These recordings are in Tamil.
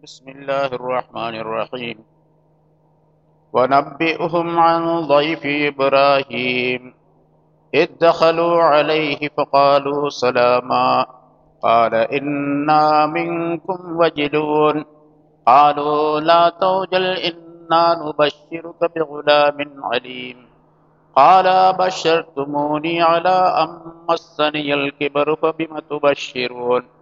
بسم الله الرحمن الرحيم. ونبئهم عن ضيف إبراهيم. إذ دخلوا عليه فقالوا سلاما. قال إنا منكم وجلون. قالوا لا توجل إنا نبشرك بغلام عليم. قال بشرتموني على أن مسني الكبر فبم تبشرون؟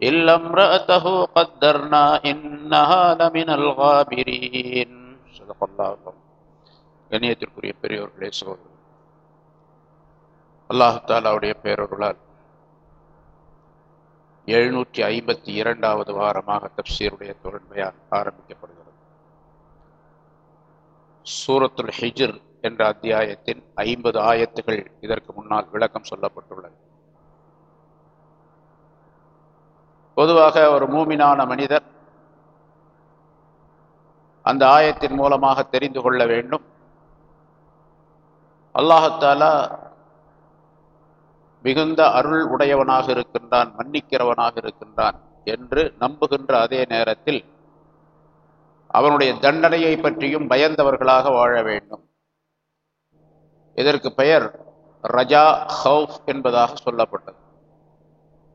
إلا امرأته قدرنا إنها لمن الغابرين صدق الله العظيم கண்ணியத்திற்குரிய பெரியோர்களே சோதரர் அல்லாஹு தாலாவுடைய பேரொருளால் எழுநூற்றி ஐம்பத்தி இரண்டாவது வாரமாக தப்சீருடைய தொடர்பையால் ஆரம்பிக்கப்படுகிறது சூரத்துல் ஹிஜ்ர் என்ற அத்தியாயத்தின் ஐம்பது ஆயத்துகள் இதற்கு முன்னால் விளக்கம் சொல்லப்பட்டுள்ளது பொதுவாக ஒரு மூமினான மனிதர் அந்த ஆயத்தின் மூலமாக தெரிந்து கொள்ள வேண்டும். அல்லாஹத்தாலா மிகுந்த அருள் உடையவனாக இருக்கின்றான் மன்னிக்கிறவனாக இருக்கின்றான் என்று நம்புகின்ற அதே நேரத்தில் அவனுடைய தண்டனையை பற்றியும் பயந்தவர்களாக வாழ வேண்டும். இதற்கு பெயர் ரஜா ஹவுஃப் என்பதாக சொல்லப்பட்டது.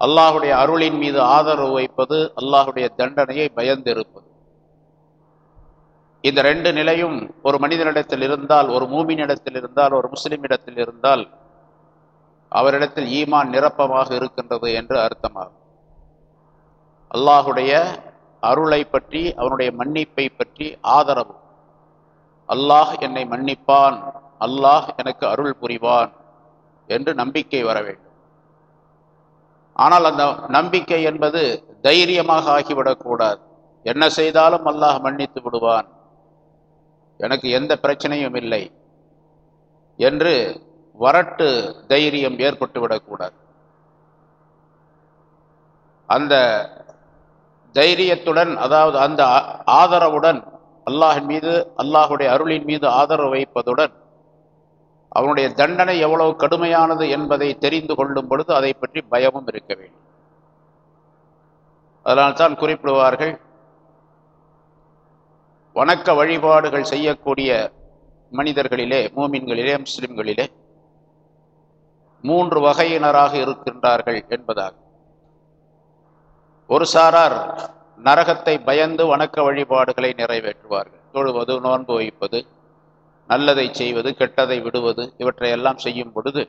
அல்லாஹுடைய அருளின் மீது ஆதரவு வைப்பது அல்லாஹுடைய தண்டனையை பயந்திருப்பது. இந்த ரெண்டு நிலையும் ஒரு மனிதனிடத்தில் இருந்தால் ஒரு மூமினிடத்தில் இருந்தால் ஒரு முஸ்லிம் இடத்தில் இருந்தால் அவரிடத்தில் ஈமான் நிரப்பமாக இருக்கின்றது என்று அர்த்தமாகும். அல்லாஹுடைய அருளை பற்றி அவனுடைய மன்னிப்பை பற்றி ஆதரவு. அல்லாஹ் என்னை மன்னிப்பான் அல்லாஹ் எனக்கு அருள் புரிவான் என்று நம்பிக்கை வர வேண்டும். ஆனால் அந்த நம்பிக்கை என்பது தைரியமாக ஆகிவிடக்கூடாது. என்ன செய்தாலும் அல்லாஹ் மன்னித்து விடுவான். எனக்கு எந்த பிரச்சனையும் இல்லை என்று வரட்டு தைரியம் ஏற்பட்டு விடக்கூடாது. அந்த தைரியத்துடன் அதாவது அந்த ஆதரவுடன் அல்லாஹின் மீது அல்லாஹுடைய அருளின் மீது ஆதரவு வைப்பதுடன் அவனுடைய தண்டனை எவ்வளவு கடுமையானது என்பதை தெரிந்து கொள்ளும் பொழுது அதை பற்றி பயமும் இருக்க வேண்டும். அதனால்தான் குறிப்பிடுவார்கள் வணக்க வழிபாடுகள் செய்யக்கூடிய மனிதர்களிலே மூமின்களிலே முஸ்லிம்களிலே மூன்று வகையினராக இருக்கின்றார்கள் என்பதாக ஒரு சாரார் நரகத்தை பயந்து வணக்க வழிபாடுகளை நிறைவேற்றுவார்கள். தொழுவது நோன்பு வைப்பது நல்லதை செய்வது கெட்டதை விடுவது இவற்றையெல்லாம் செய்யும் பொழுது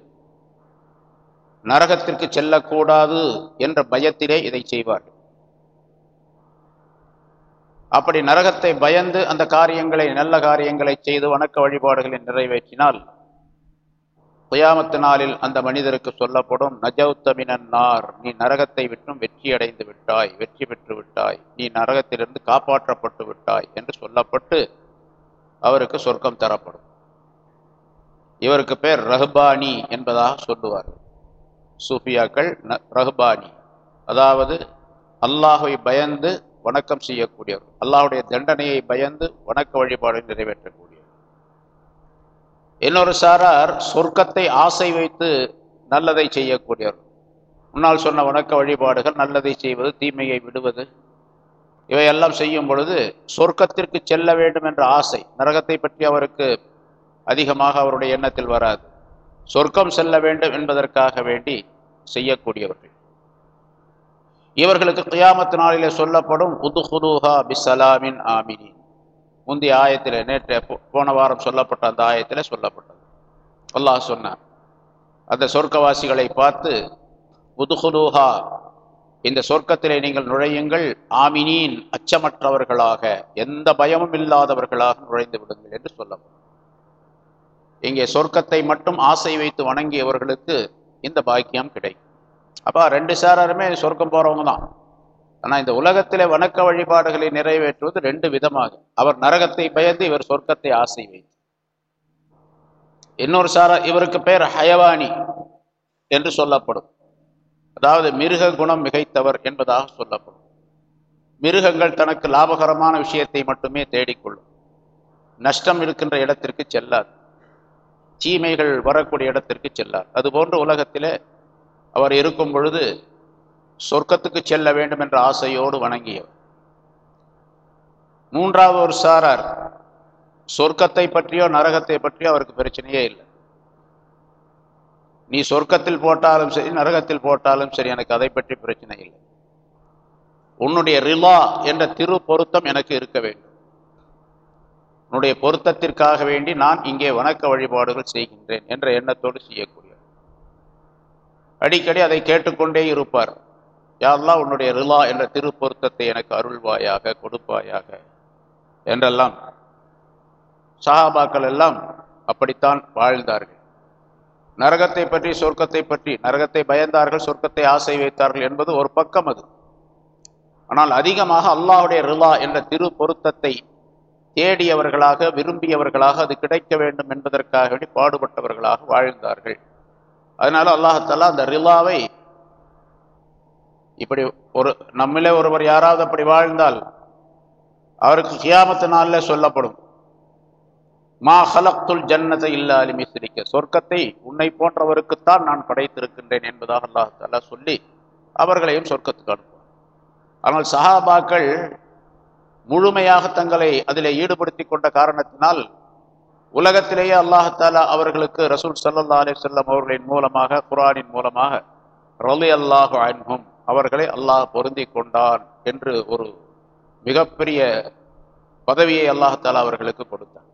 நரகத்திற்கு செல்லக்கூடாது என்ற பயத்திலே இதை செய்வார்கள் அப்படி நரகத்தை பயந்து அந்த காரியங்களை நல்ல காரியங்களை செய்து வணக்க வழிபாடுகளை நிறைவேற்றினால் குயாமத்து நாளில் அந்த மனிதருக்கு சொல்லப்படும் நஜௌத்தமினன் நார் நீ நரகத்தை விட்டும் வெற்றி அடைந்து விட்டாய் வெற்றி பெற்று விட்டாய் நீ நரகத்திலிருந்து காப்பாற்றப்பட்டு விட்டாய் என்று சொல்லப்பட்டு அவருக்கு சொர்க்கம் தரப்படும். இவருக்கு பேர் ரஹ்பானி என்பதாக சொல்லுவார். சூஃபியாக்கள் ரஹ்பானி. அதாவது அல்லாஹை பயந்து வணக்கம் செய்யக்கூடியவர். அல்லாஹுடைய தண்டனையை பயந்து வணக்க வழிபாடு நிறைவேற்றக்கூடியவர். இன்னொரு சாரார் சொர்க்கத்தை ஆசை வைத்து நல்லதை செய்யக்கூடியவர். முன்னால் சொன்ன வணக்க வழிபாடுகள் நல்லதை செய்வது தீமையை விடுவது இவையெல்லாம் செய்யும் பொழுது சொர்க்கத்திற்கு செல்ல வேண்டும் என்ற ஆசை நரகத்தை பற்றி அவருக்கு அதிகமாக அவருடைய எண்ணத்தில் வராது. சொர்க்கம் செல்ல வேண்டும் என்பதற்காக வேண்டி செய்யக்கூடியவர்கள். இவர்களுக்கு கியாமத்து நாளிலே சொல்லப்படும் உதுஹுலூஹா பிசலாமின் ஆமினின். முந்தைய ஆயத்தில் நேற்று போன வாரம் சொல்லப்பட்ட அந்த ஆயத்தில் சொல்லப்பட்டது. அல்லாஹ் சொன்னார் அந்த சொர்க்கவாசிகளை பார்த்து உதுஹுலூஹா இந்த சொர்க்கத்திலே நீங்கள் நுழையுங்கள். ஆமினீன் அச்சமற்றவர்களாக எந்த பயமும் இல்லாதவர்களாக நுழைந்து விடுங்கள் என்று சொல்லப்படும் இங்கே சொர்க்கத்தை மட்டும் ஆசை வைத்து வணங்கியவர்களுக்கு இந்த பாக்கியம் கிடைக்கும். அப்போ ரெண்டு சாராருமே சொர்க்கம் போகிறவங்க தான். ஆனால் இந்த உலகத்திலே வணக்க வழிபாடுகளை நிறைவேற்றுவது ரெண்டு விதமாக. அவர் நரகத்தை பயந்து இவர் சொர்க்கத்தை ஆசை வைத்து. இன்னொரு சாரா இவருக்கு பேர் ஹயவானி என்று சொல்லப்படும். அதாவது மிருக குணம் மிகைத்தவர் என்பதாக சொல்லப்படும். மிருகங்கள் தனக்கு லாபகரமான விஷயத்தை மட்டுமே தேடிக்கொள்ளும். நஷ்டம் இருக்கின்ற இடத்திற்கு செல்லாது. தீமைகள் வரக்கூடிய இடத்திற்கு செல்லார் அதுபோன்று உலகத்திலே அவர் இருக்கும் பொழுது சொர்க்கத்துக்கு செல்ல வேண்டும் என்ற ஆசையோடு வணங்கியவர். மூன்றாவது ஒரு சாரார் சொர்க்கத்தை பற்றியோ நரகத்தை பற்றியோ அவருக்கு பிரச்சனையே இல்லை. நீ சொர்க்கத்தில் போட்டாலும் சரி நரகத்தில் போட்டாலும் சரி எனக்கு அதை பற்றி பிரச்சனை இல்லை. உன்னுடைய ரிலா என்ற திரு பொருத்தம் எனக்கு இருக்க வேண்டும். உன்னுடைய பொருத்தத்திற்காக வேண்டி நான் இங்கே வணக்க வழிபாடுகள் செய்கின்றேன் என்ற எண்ணத்தோடு செய்யக்கூடிய அடிக்கடி அதை கேட்டுக்கொண்டே இருப்பார். யாரெல்லாம் உன்னுடைய ரிலா என்ற திரு பொருத்தத்தை எனக்கு அருள்வாயாக கொடுப்பாயாக என்றெல்லாம். சஹாபாக்கள் எல்லாம் அப்படித்தான் வாழ்ந்தார்கள். நரகத்தை பற்றி சொர்க்கத்தை பற்றி நரகத்தை பயந்தார்கள் சொர்க்கத்தை ஆசை வைத்தார்கள் என்பது ஒரு பக்கம் அது. ஆனால் அதிகமாக அல்லாஹுடைய ரிலா என்ற திரு பொருத்தத்தை தேடியவர்களாக விரும்பியவர்களாக அது கிடைக்க வேண்டும் என்பதற்காக வேண்டி பாடுபட்டவர்களாக வாழ்ந்தார்கள். அதனால அல்லாஹாலா அந்த ரிலாவை இப்படி ஒரு நம்மளே ஒருவர் யாராவது அப்படி வாழ்ந்தால் அவருக்கு கியாமத்து நாளில் சொல்லப்படும். மா ஹலக்துல் ஜன்னத இல்லா அலிமிசிரிக்க சொர்க்கத்தை உன்னை போன்றவருக்குத்தான் நான் படைத்திருக்கின்றேன் என்பதாக அல்லாஹாலா சொல்லி அவர்களையும் சொர்க்கத்துக்கு அனுப்புவார் ஆனால் சஹாபாக்கள் முழுமையாக தங்களை அதில் ஈடுபடுத்தி கொண்ட காரணத்தினால் உலகத்திலேயே அல்லாஹாலா அவர்களுக்கு ரசூல் சல்லா அலி சொல்லம் அவர்களின் மூலமாக குரானின் மூலமாக ரலி அல்லாஹு அன்ஹும் அவர்களை அல்லாஹ் பொருந்தி கொண்டான் என்று ஒரு மிகப்பெரிய பதவியை அல்லாஹாலா அவர்களுக்கு கொடுத்தார்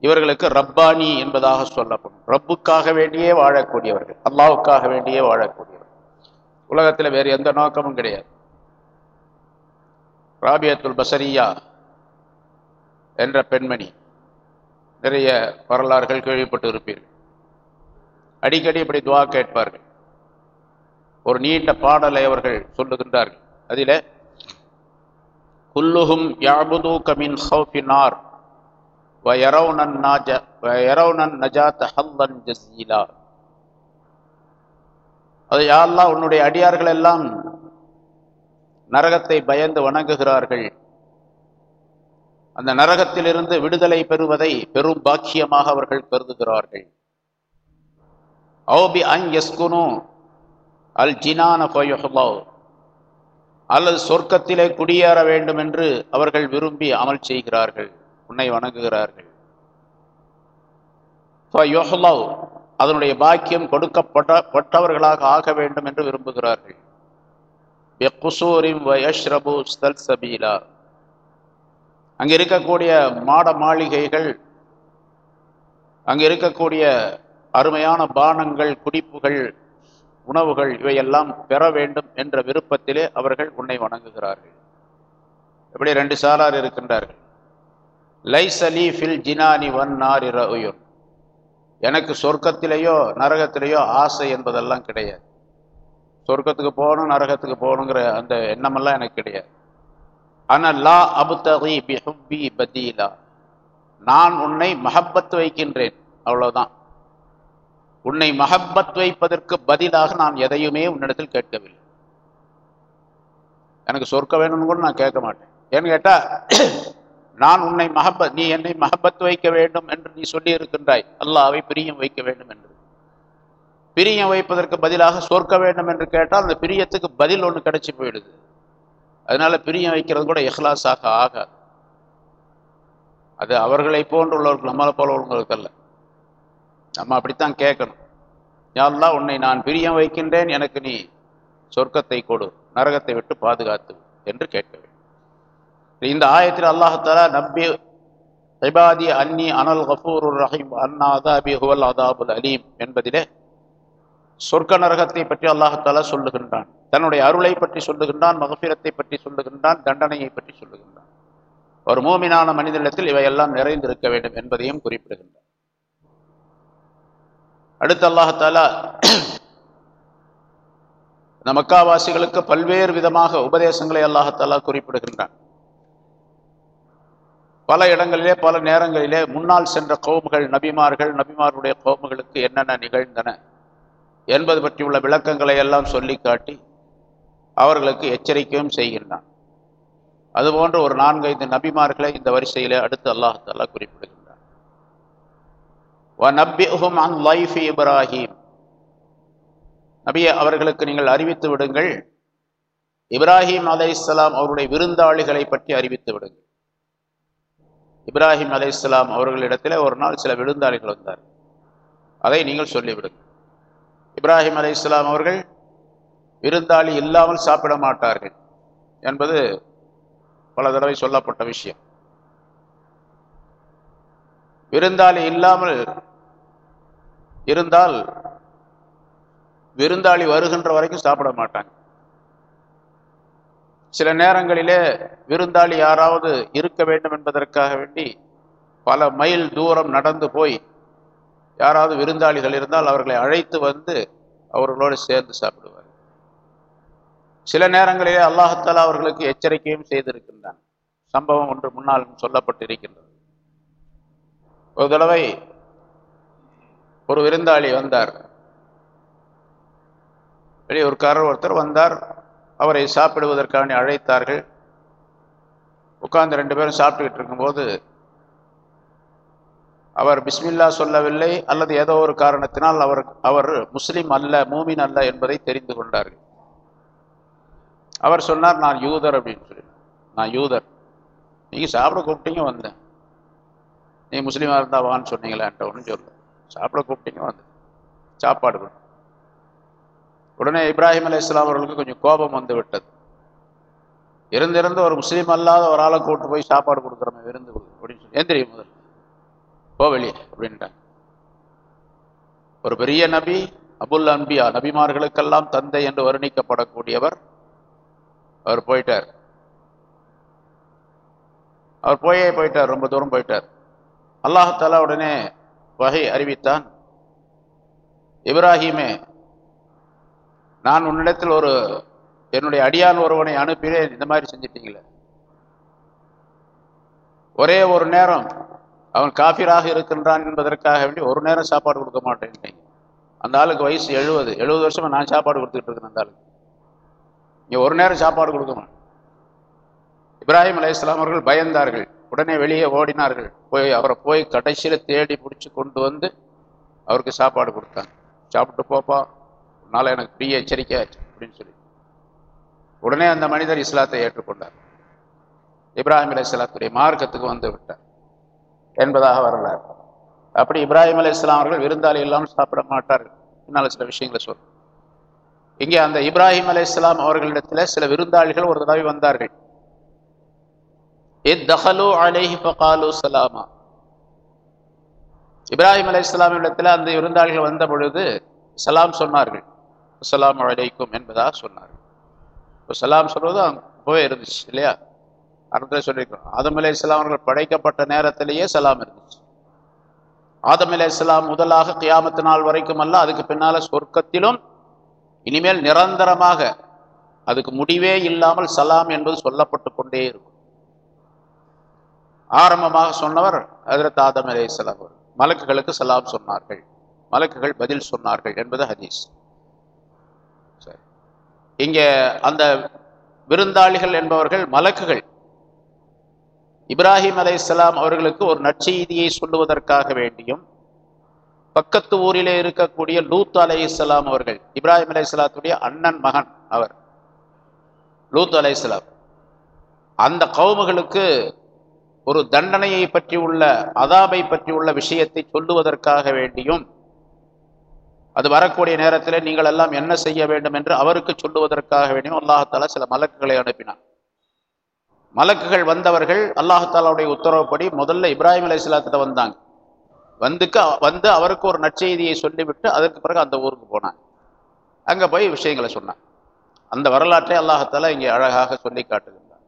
இவர்களுக்கு ரப்பானி என்பதாக சொல்லப்படும். ரப்புக்காக வேண்டியே வாழக்கூடியவர்கள். அல்லாவுக்காக வேண்டியே வாழக்கூடியவர்கள். உலகத்தில் வேறு எந்த நோக்கமும் கிடையாது. ராபியத்துல் பசரியா என்ற பெண்மணி நிறைய வரலாறுகள் கேள்விப்பட்டு இருப்பீர்கள். அடிக்கடி இப்படி துவா கேட்பார்கள். ஒரு நீண்ட பாடலை அவர்கள் சொல்லுகின்றார்கள். அதில் குல்லுஹும் யாபுது கமின் ஹவுஃபினார் வயரவுனன் நாஜ வயரவுனன் ஜசீலா. அது யாரெல்லாம் உன்னுடைய அடியார்கள் எல்லாம் நரகத்தை பயந்து வணங்குகிறார்கள். அந்த நரகத்திலிருந்து விடுதலை பெறுவதை பெரும் பாக்கியமாக அவர்கள் கருதுகிறார்கள். அவுபி அங் எஸ்குனு அல் ஜினான அல்லது சொர்க்கத்திலே குடியேற வேண்டும் என்று அவர்கள் விரும்பி அமல் செய்கிறார்கள். உன்னை வணங்குகிறார்கள். அதனுடைய பாக்கியம் கொடுக்கப்பட்ட பட்டவர்களாக ஆக வேண்டும் என்று விரும்புகிறார்கள். அங்க இருக்கக்கூடிய மாட மாளிகைகள் அங்க இருக்கக்கூடிய அருமையான பானங்கள் குடிப்புகள் உணவுகள் இவையெல்லாம் பெற வேண்டும் என்ற விருப்பத்திலே அவர்கள் உன்னை வணங்குகிறார்கள். எப்படி ரெண்டு சாரார் இருக்கின்றார்கள்? லைசலி ஃபில் ஜினானி வன் நார் இரயுன் எனக்கு சொர்க்கத்திலேயோ நரகத்திலேயோ ஆசை என்பதெல்லாம் கிடையாது. சொர்க்கத்துக்கு போகணும் நரகத்துக்கு போகணுங்கிற அந்த எண்ணமெல்லாம் எனக்கு கிடையாது. ஆனால் லா அபுத்தகி பிஹுப்பி பதீலா. நான் உன்னை மஹப்பத் வைக்கின்றேன் அவ்வளோதான் உன்னை மஹப்பத் வைப்பதற்கு பதிலாக நான் எதையுமே உன்னிடத்தில் கேட்கவில்லை. எனக்கு சொர்க்க வேணும்னு கூட நான் கேட்க மாட்டேன். ஏன்னு கேட்டால் நான் உன்னை மஹப்பத் நீ என்னை மஹப்பத் வைக்க வேண்டும் என்று நீ சொல்லி இருக்கின்றாய் அல்லாவை பிரியம் வைக்க வேண்டும் என்று. பிரியம் வைப்பதற்கு பதிலாக சொர்க்க வேண்டும் என்று கேட்டால் அந்த பிரியத்துக்கு பதில் ஒன்று கிடைச்சி போயிடுது. அதனால பிரியம் வைக்கிறது கூட எஹ்லாஸாக ஆகாது. அது அவர்களை போன்றுள்ளவர்கள் நம்மளை போல உள்ளவங்களுக்கு அல்ல. நம்ம அப்படித்தான் கேட்கணும். யாரெல்லாம் உன்னை நான் பிரியம் வைக்கின்றேன் எனக்கு நீ சொர்க்கத்தை கொடு நரகத்தை விட்டு பாதுகாத்து என்று கேட்க வேண்டும். இந்த ஆயத்தில் அல்லாஹாலா நம்பி ஐபாதி அன்னி அனல் கஃபூர் ரஹீம் அன்னா அதாபி ஹுவல் அதாபுல் அலீம் என்பதிலே சொர்க்க நரகத்தை பற்றி அல்லாஹாலா சொல்லுகின்றான். தன்னுடைய அருளை பற்றி சொல்லுகின்றான் மகபீரத்தை பற்றி சொல்லுகின்றான் தண்டனையை பற்றி சொல்லுகின்றான். ஒரு மூமினான மனிதனிடத்தில் இவையெல்லாம் நிறைந்திருக்க வேண்டும் என்பதையும் குறிப்பிடுகின்றான். அடுத்து அல்லாஹாலா நமக்காவாசிகளுக்கு பல்வேறு விதமாக உபதேசங்களை அல்லாஹாலா குறிப்பிடுகின்றான். பல இடங்களிலே பல நேரங்களிலே முன்னால் சென்ற கோமுகள் நபிமார்கள் நபிமாருடைய கோமுகளுக்கு என்னென்ன நிகழ்ந்தன என்பது பற்றியுள்ள விளக்கங்களை எல்லாம் சொல்லி காட்டி அவர்களுக்கு எச்சரிக்கையும் செய்கின்றான். அதுபோன்ற ஒரு நான்கைந்து நபிமார்களை இந்த வரிசையிலே அடுத்து அல்லாஹாலா குறிப்பிடுகின்றான். இப்ராஹிம். நபிய அவர்களுக்கு நீங்கள் அறிவித்து விடுங்கள். இப்ராஹிம் அலை இஸ்லாம் அவருடைய விருந்தாளிகளை பற்றி அறிவித்து விடுங்கள். இப்ராஹிம் அலை இஸ்லாம் அவர்களிடத்தில் ஒரு நாள் சில விருந்தாளிகள் வந்தார். அதை நீங்கள் சொல்லிவிடுங்கள் இப்ராஹிம் அலை இஸ்லாம் அவர்கள் விருந்தாளி இல்லாமல் சாப்பிட மாட்டார்கள் என்பது பல தடவை சொல்லப்பட்ட விஷயம். விருந்தாளி இல்லாமல் இருந்தால் விருந்தாளி வருகின்ற வரைக்கும் சாப்பிட மாட்டாங்க. சில நேரங்களிலே விருந்தாளி யாராவது இருக்க வேண்டும் என்பதற்காக வேண்டி பல மைல் தூரம் நடந்து போய் யாராவது விருந்தாளிகள் இருந்தால் அவர்களை அழைத்து வந்து அவர்களோடு சேர்ந்து சாப்பிடுவார். சில நேரங்களிலே அல்லாஹத்தாலா அவர்களுக்கு எச்சரிக்கையும் செய்திருக்கின்றான். சம்பவம் ஒன்று முன்னால் சொல்லப்பட்டிருக்கின்றது. ஒரு தடவை ஒரு விருந்தாளி வந்தார். வெளியூர்காரர் ஒருத்தர் வந்தார். அவரை சாப்பிடுவதற்கான அழைத்தார்கள். உட்கார்ந்து ரெண்டு பேரும் சாப்பிட்டுக்கிட்டு இருக்கும்போது அவர் பிஸ்மில்லா சொல்லவில்லை அல்லது ஏதோ ஒரு காரணத்தினால் அவர் அவர் முஸ்லீம் அல்ல மூமின் அல்ல என்பதை தெரிந்து கொண்டார்கள். அவர் சொன்னார் நான் யூதர் அப்படின்னு சொல்லி. நான் யூதர். நீங்கள் சாப்பிட கூப்பிட்டீங்க வந்தேன். நீ முஸ்லீமாக இருந்தால் வான்னு சொன்னீங்களான்ட்ட ஒன்றும் சொல்ல சாப்பிட கூப்பிட்டீங்க வந்தேன். சாப்பாடு கொடு. உடனே இப்ராஹிம் அலி இஸ்லாம் அவர்களுக்கு கொஞ்சம் கோபம் வந்து விட்டது. இருந்திருந்து ஒரு முஸ்லீம் அல்லாத ஒரு ஆளை கூட்டு போய் சாப்பாடு கொடுக்குறோமே விருந்து அப்படின்னு சொல்லி எந்திரி முதல் போ அப்படின்ட்டாங்க. ஒரு பெரிய நபி அபுல் அன்பியா நபிமார்களுக்கெல்லாம் தந்தை என்று வர்ணிக்கப்படக்கூடியவர் அவர் போயிட்டார். அவர் போயே போயிட்டார் ரொம்ப தூரம் போயிட்டார். அல்லாஹாலா உடனே வகை அறிவித்தான். இப்ராஹிமே நான் உன்னிடத்தில் ஒரு என்னுடைய அடியான் ஒருவனை அனுப்பினேன் இந்த மாதிரி செஞ்சிட்டீங்களே. ஒரே ஒரு நேரம் அவன் காஃபிராக இருக்கின்றான் என்பதற்காக வேண்டி ஒரு நேரம் சாப்பாடு கொடுக்க மாட்டேன். அந்த ஆளுக்கு வயசு எழுபது எழுபது வருஷமா நான் சாப்பாடு கொடுத்துக்கிட்டு இருக்கேன் அந்த ஆளுக்கு. இங்க ஒரு நேரம் சாப்பாடு கொடுக்கணும். இப்ராஹிம் அலி அவர்கள் பயந்தார்கள். உடனே வெளியே ஓடினார்கள். போய் அவரை போய் கடைசியில தேடி பிடிச்சி கொண்டு வந்து அவருக்கு சாப்பாடு கொடுத்தாங்க சாப்பிட்டு போப்பா. அதனால எனக்கு பெரிய எச்சரிக்கை ஆச்சு அப்படின்னு சொல்லி. உடனே அந்த மனிதர் இஸ்லாத்தை ஏற்றுக்கொண்டார். இப்ராஹிம் அலி இஸ்லாத்துடைய மார்க்கத்துக்கு வந்து விட்டார். என்பதாக வரலாறு. அப்படி இப்ராஹிம் அலி இஸ்லாம் அவர்கள் விருந்தாளி இல்லாமல் சாப்பிட மாட்டார்கள். என்னால் சில விஷயங்களை சொல்றேன். இங்கே அந்த இப்ராஹிம் அலி இஸ்லாம் அவர்களிடத்துல சில விருந்தாளிகள் ஒரு தடவை வந்தார்கள். சலாமா இப்ராஹிம் அலி இஸ்லாமிடத்தில் இடத்துல அந்த விருந்தாளிகள் வந்த பொழுது சலாம் சொன்னார்கள் அஸ்லாம் அழைக்கும் என்பதாக சொன்னார் இப்போ சலாம் சொல்வது போய் இருந்துச்சு இல்லையா? அர்த்தம் சொல்லியிருக்கிறோம் ஆதம் அலி இஸ்லாம் அவர்கள் படைக்கப்பட்ட நேரத்திலேயே சலாம் இருந்துச்சு. ஆதம் அலி இஸ்லாம் முதலாக கியாமத்து நாள் வரைக்கும் அல்ல அதுக்கு பின்னால சொர்க்கத்திலும் இனிமேல் நிரந்தரமாக அதுக்கு முடிவே இல்லாமல் சலாம் என்பது சொல்லப்பட்டு கொண்டே இருக்கும். ஆரம்பமாக சொன்னவர் ஹதரத் ஆதம் அலே இஸ்லாம் மலக்குகளுக்கு சலாம் சொன்னார்கள். மலக்குகள் பதில் சொன்னார்கள் என்பது ஹதீஸ். இங்கே அந்த விருந்தாளிகள் என்பவர்கள் மலக்குகள். இப்ராஹிம் அலை இஸ்லாம் அவர்களுக்கு ஒரு நற்செய்தியை சொல்லுவதற்காக வேண்டியும் பக்கத்து ஊரிலே இருக்கக்கூடிய லூத் அலை இஸ்லாம் அவர்கள் இப்ராஹிம் அலை இஸ்லாத்துடைய அண்ணன் மகன் அவர். லூத் அலை இஸ்லாம் அந்த கவுமுகளுக்கு ஒரு தண்டனையை பற்றி உள்ள அதாபை பற்றி உள்ள விஷயத்தை சொல்லுவதற்காக வேண்டியும் அது வரக்கூடிய நேரத்தில் நீங்கள் எல்லாம் என்ன செய்ய வேண்டும் என்று அவருக்கு சொல்லுவதற்காக வேண்டியும் அல்லாஹால சில மலக்குகளை அனுப்பினார் மலக்குகள் வந்தவர்கள் அல்லாஹாலாவுடைய உத்தரவுப்படி முதல்ல இப்ராஹிம் அலி இஸ்லாத்திட்ட வந்தாங்க. வந்துக்கு வந்து அவருக்கு ஒரு நற்செய்தியை சொல்லிவிட்டு அதற்கு பிறகு அந்த ஊருக்கு போனாங்க அங்கே போய் விஷயங்களை சொன்னாங்க அந்த வரலாற்றை அல்லாஹால இங்கே அழகாக சொல்லி காட்டுகின்றார்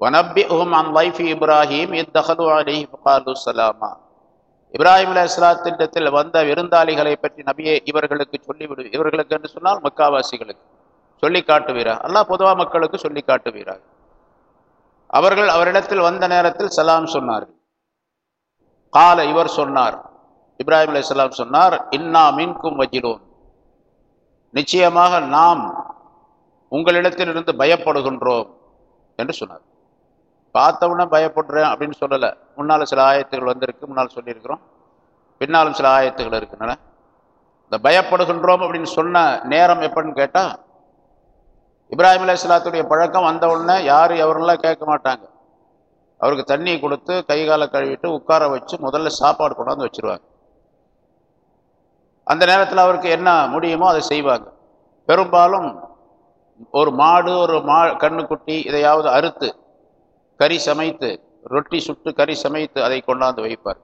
வனப்பிஹும் அன் லைஃபி இப்ராஹிம் இத்தகது அலிஹி ஃபகாலு சலாமா இப்ராஹிம் அலி இஸ்லாத்திட்டத்தில் வந்த விருந்தாளிகளை பற்றி நபியே இவர்களுக்கு சொல்லிவிடு. இவர்களுக்கு என்று சொன்னால் மக்காவாசிகளுக்கு சொல்லி காட்டுவீரா? அல்லாஹ் பொதுவாக மக்களுக்கு சொல்லி காட்டுவீரா? அவர்கள் அவரிடத்தில் வந்த நேரத்தில் சலாம் சொன்னார்கள். கால இவர் சொன்னார். இப்ராஹிம் அலைஹிஸ்ஸலாம் சொன்னார் இன்னா மீன்கும் வஜிலோன். நிச்சயமாக நாம் உங்களிடத்திலிருந்து பயப்படுகின்றோம் என்று சொன்னார். பார்த்தவுடனே பயப்படுறேன் அப்படின்னு சொல்லலை. முன்னால் சில ஆயத்துகள் வந்திருக்கு முன்னால் சொல்லியிருக்கிறோம். பின்னாலும் சில ஆயத்துகள் இருக்குனால. இந்த பயப்படுகின்றோம் அப்படின்னு சொன்ன நேரம் எப்படின்னு கேட்டால் இப்ராஹிம் அலைஹிஸ்ஸலாத்துடைய பழக்கம் வந்த உடனே யார் எவரெல்லாம் கேட்க மாட்டாங்க. அவருக்கு தண்ணி கொடுத்து கை காலை கழுவிட்டு உட்கார வச்சு முதல்ல சாப்பாடு கொண்டாந்து வச்சிருவாங்க. அந்த நேரத்தில் அவருக்கு என்ன முடியுமோ அதை செய்வாங்க. பெரும்பாலும் ஒரு மாடு ஒரு மா கண்ணுக்குட்டி இதையாவது அறுத்து கறி சமைத்து ரொட்டி சுட்டு கறி சமைத்து அதை கொண்டாந்து வைப்பார்.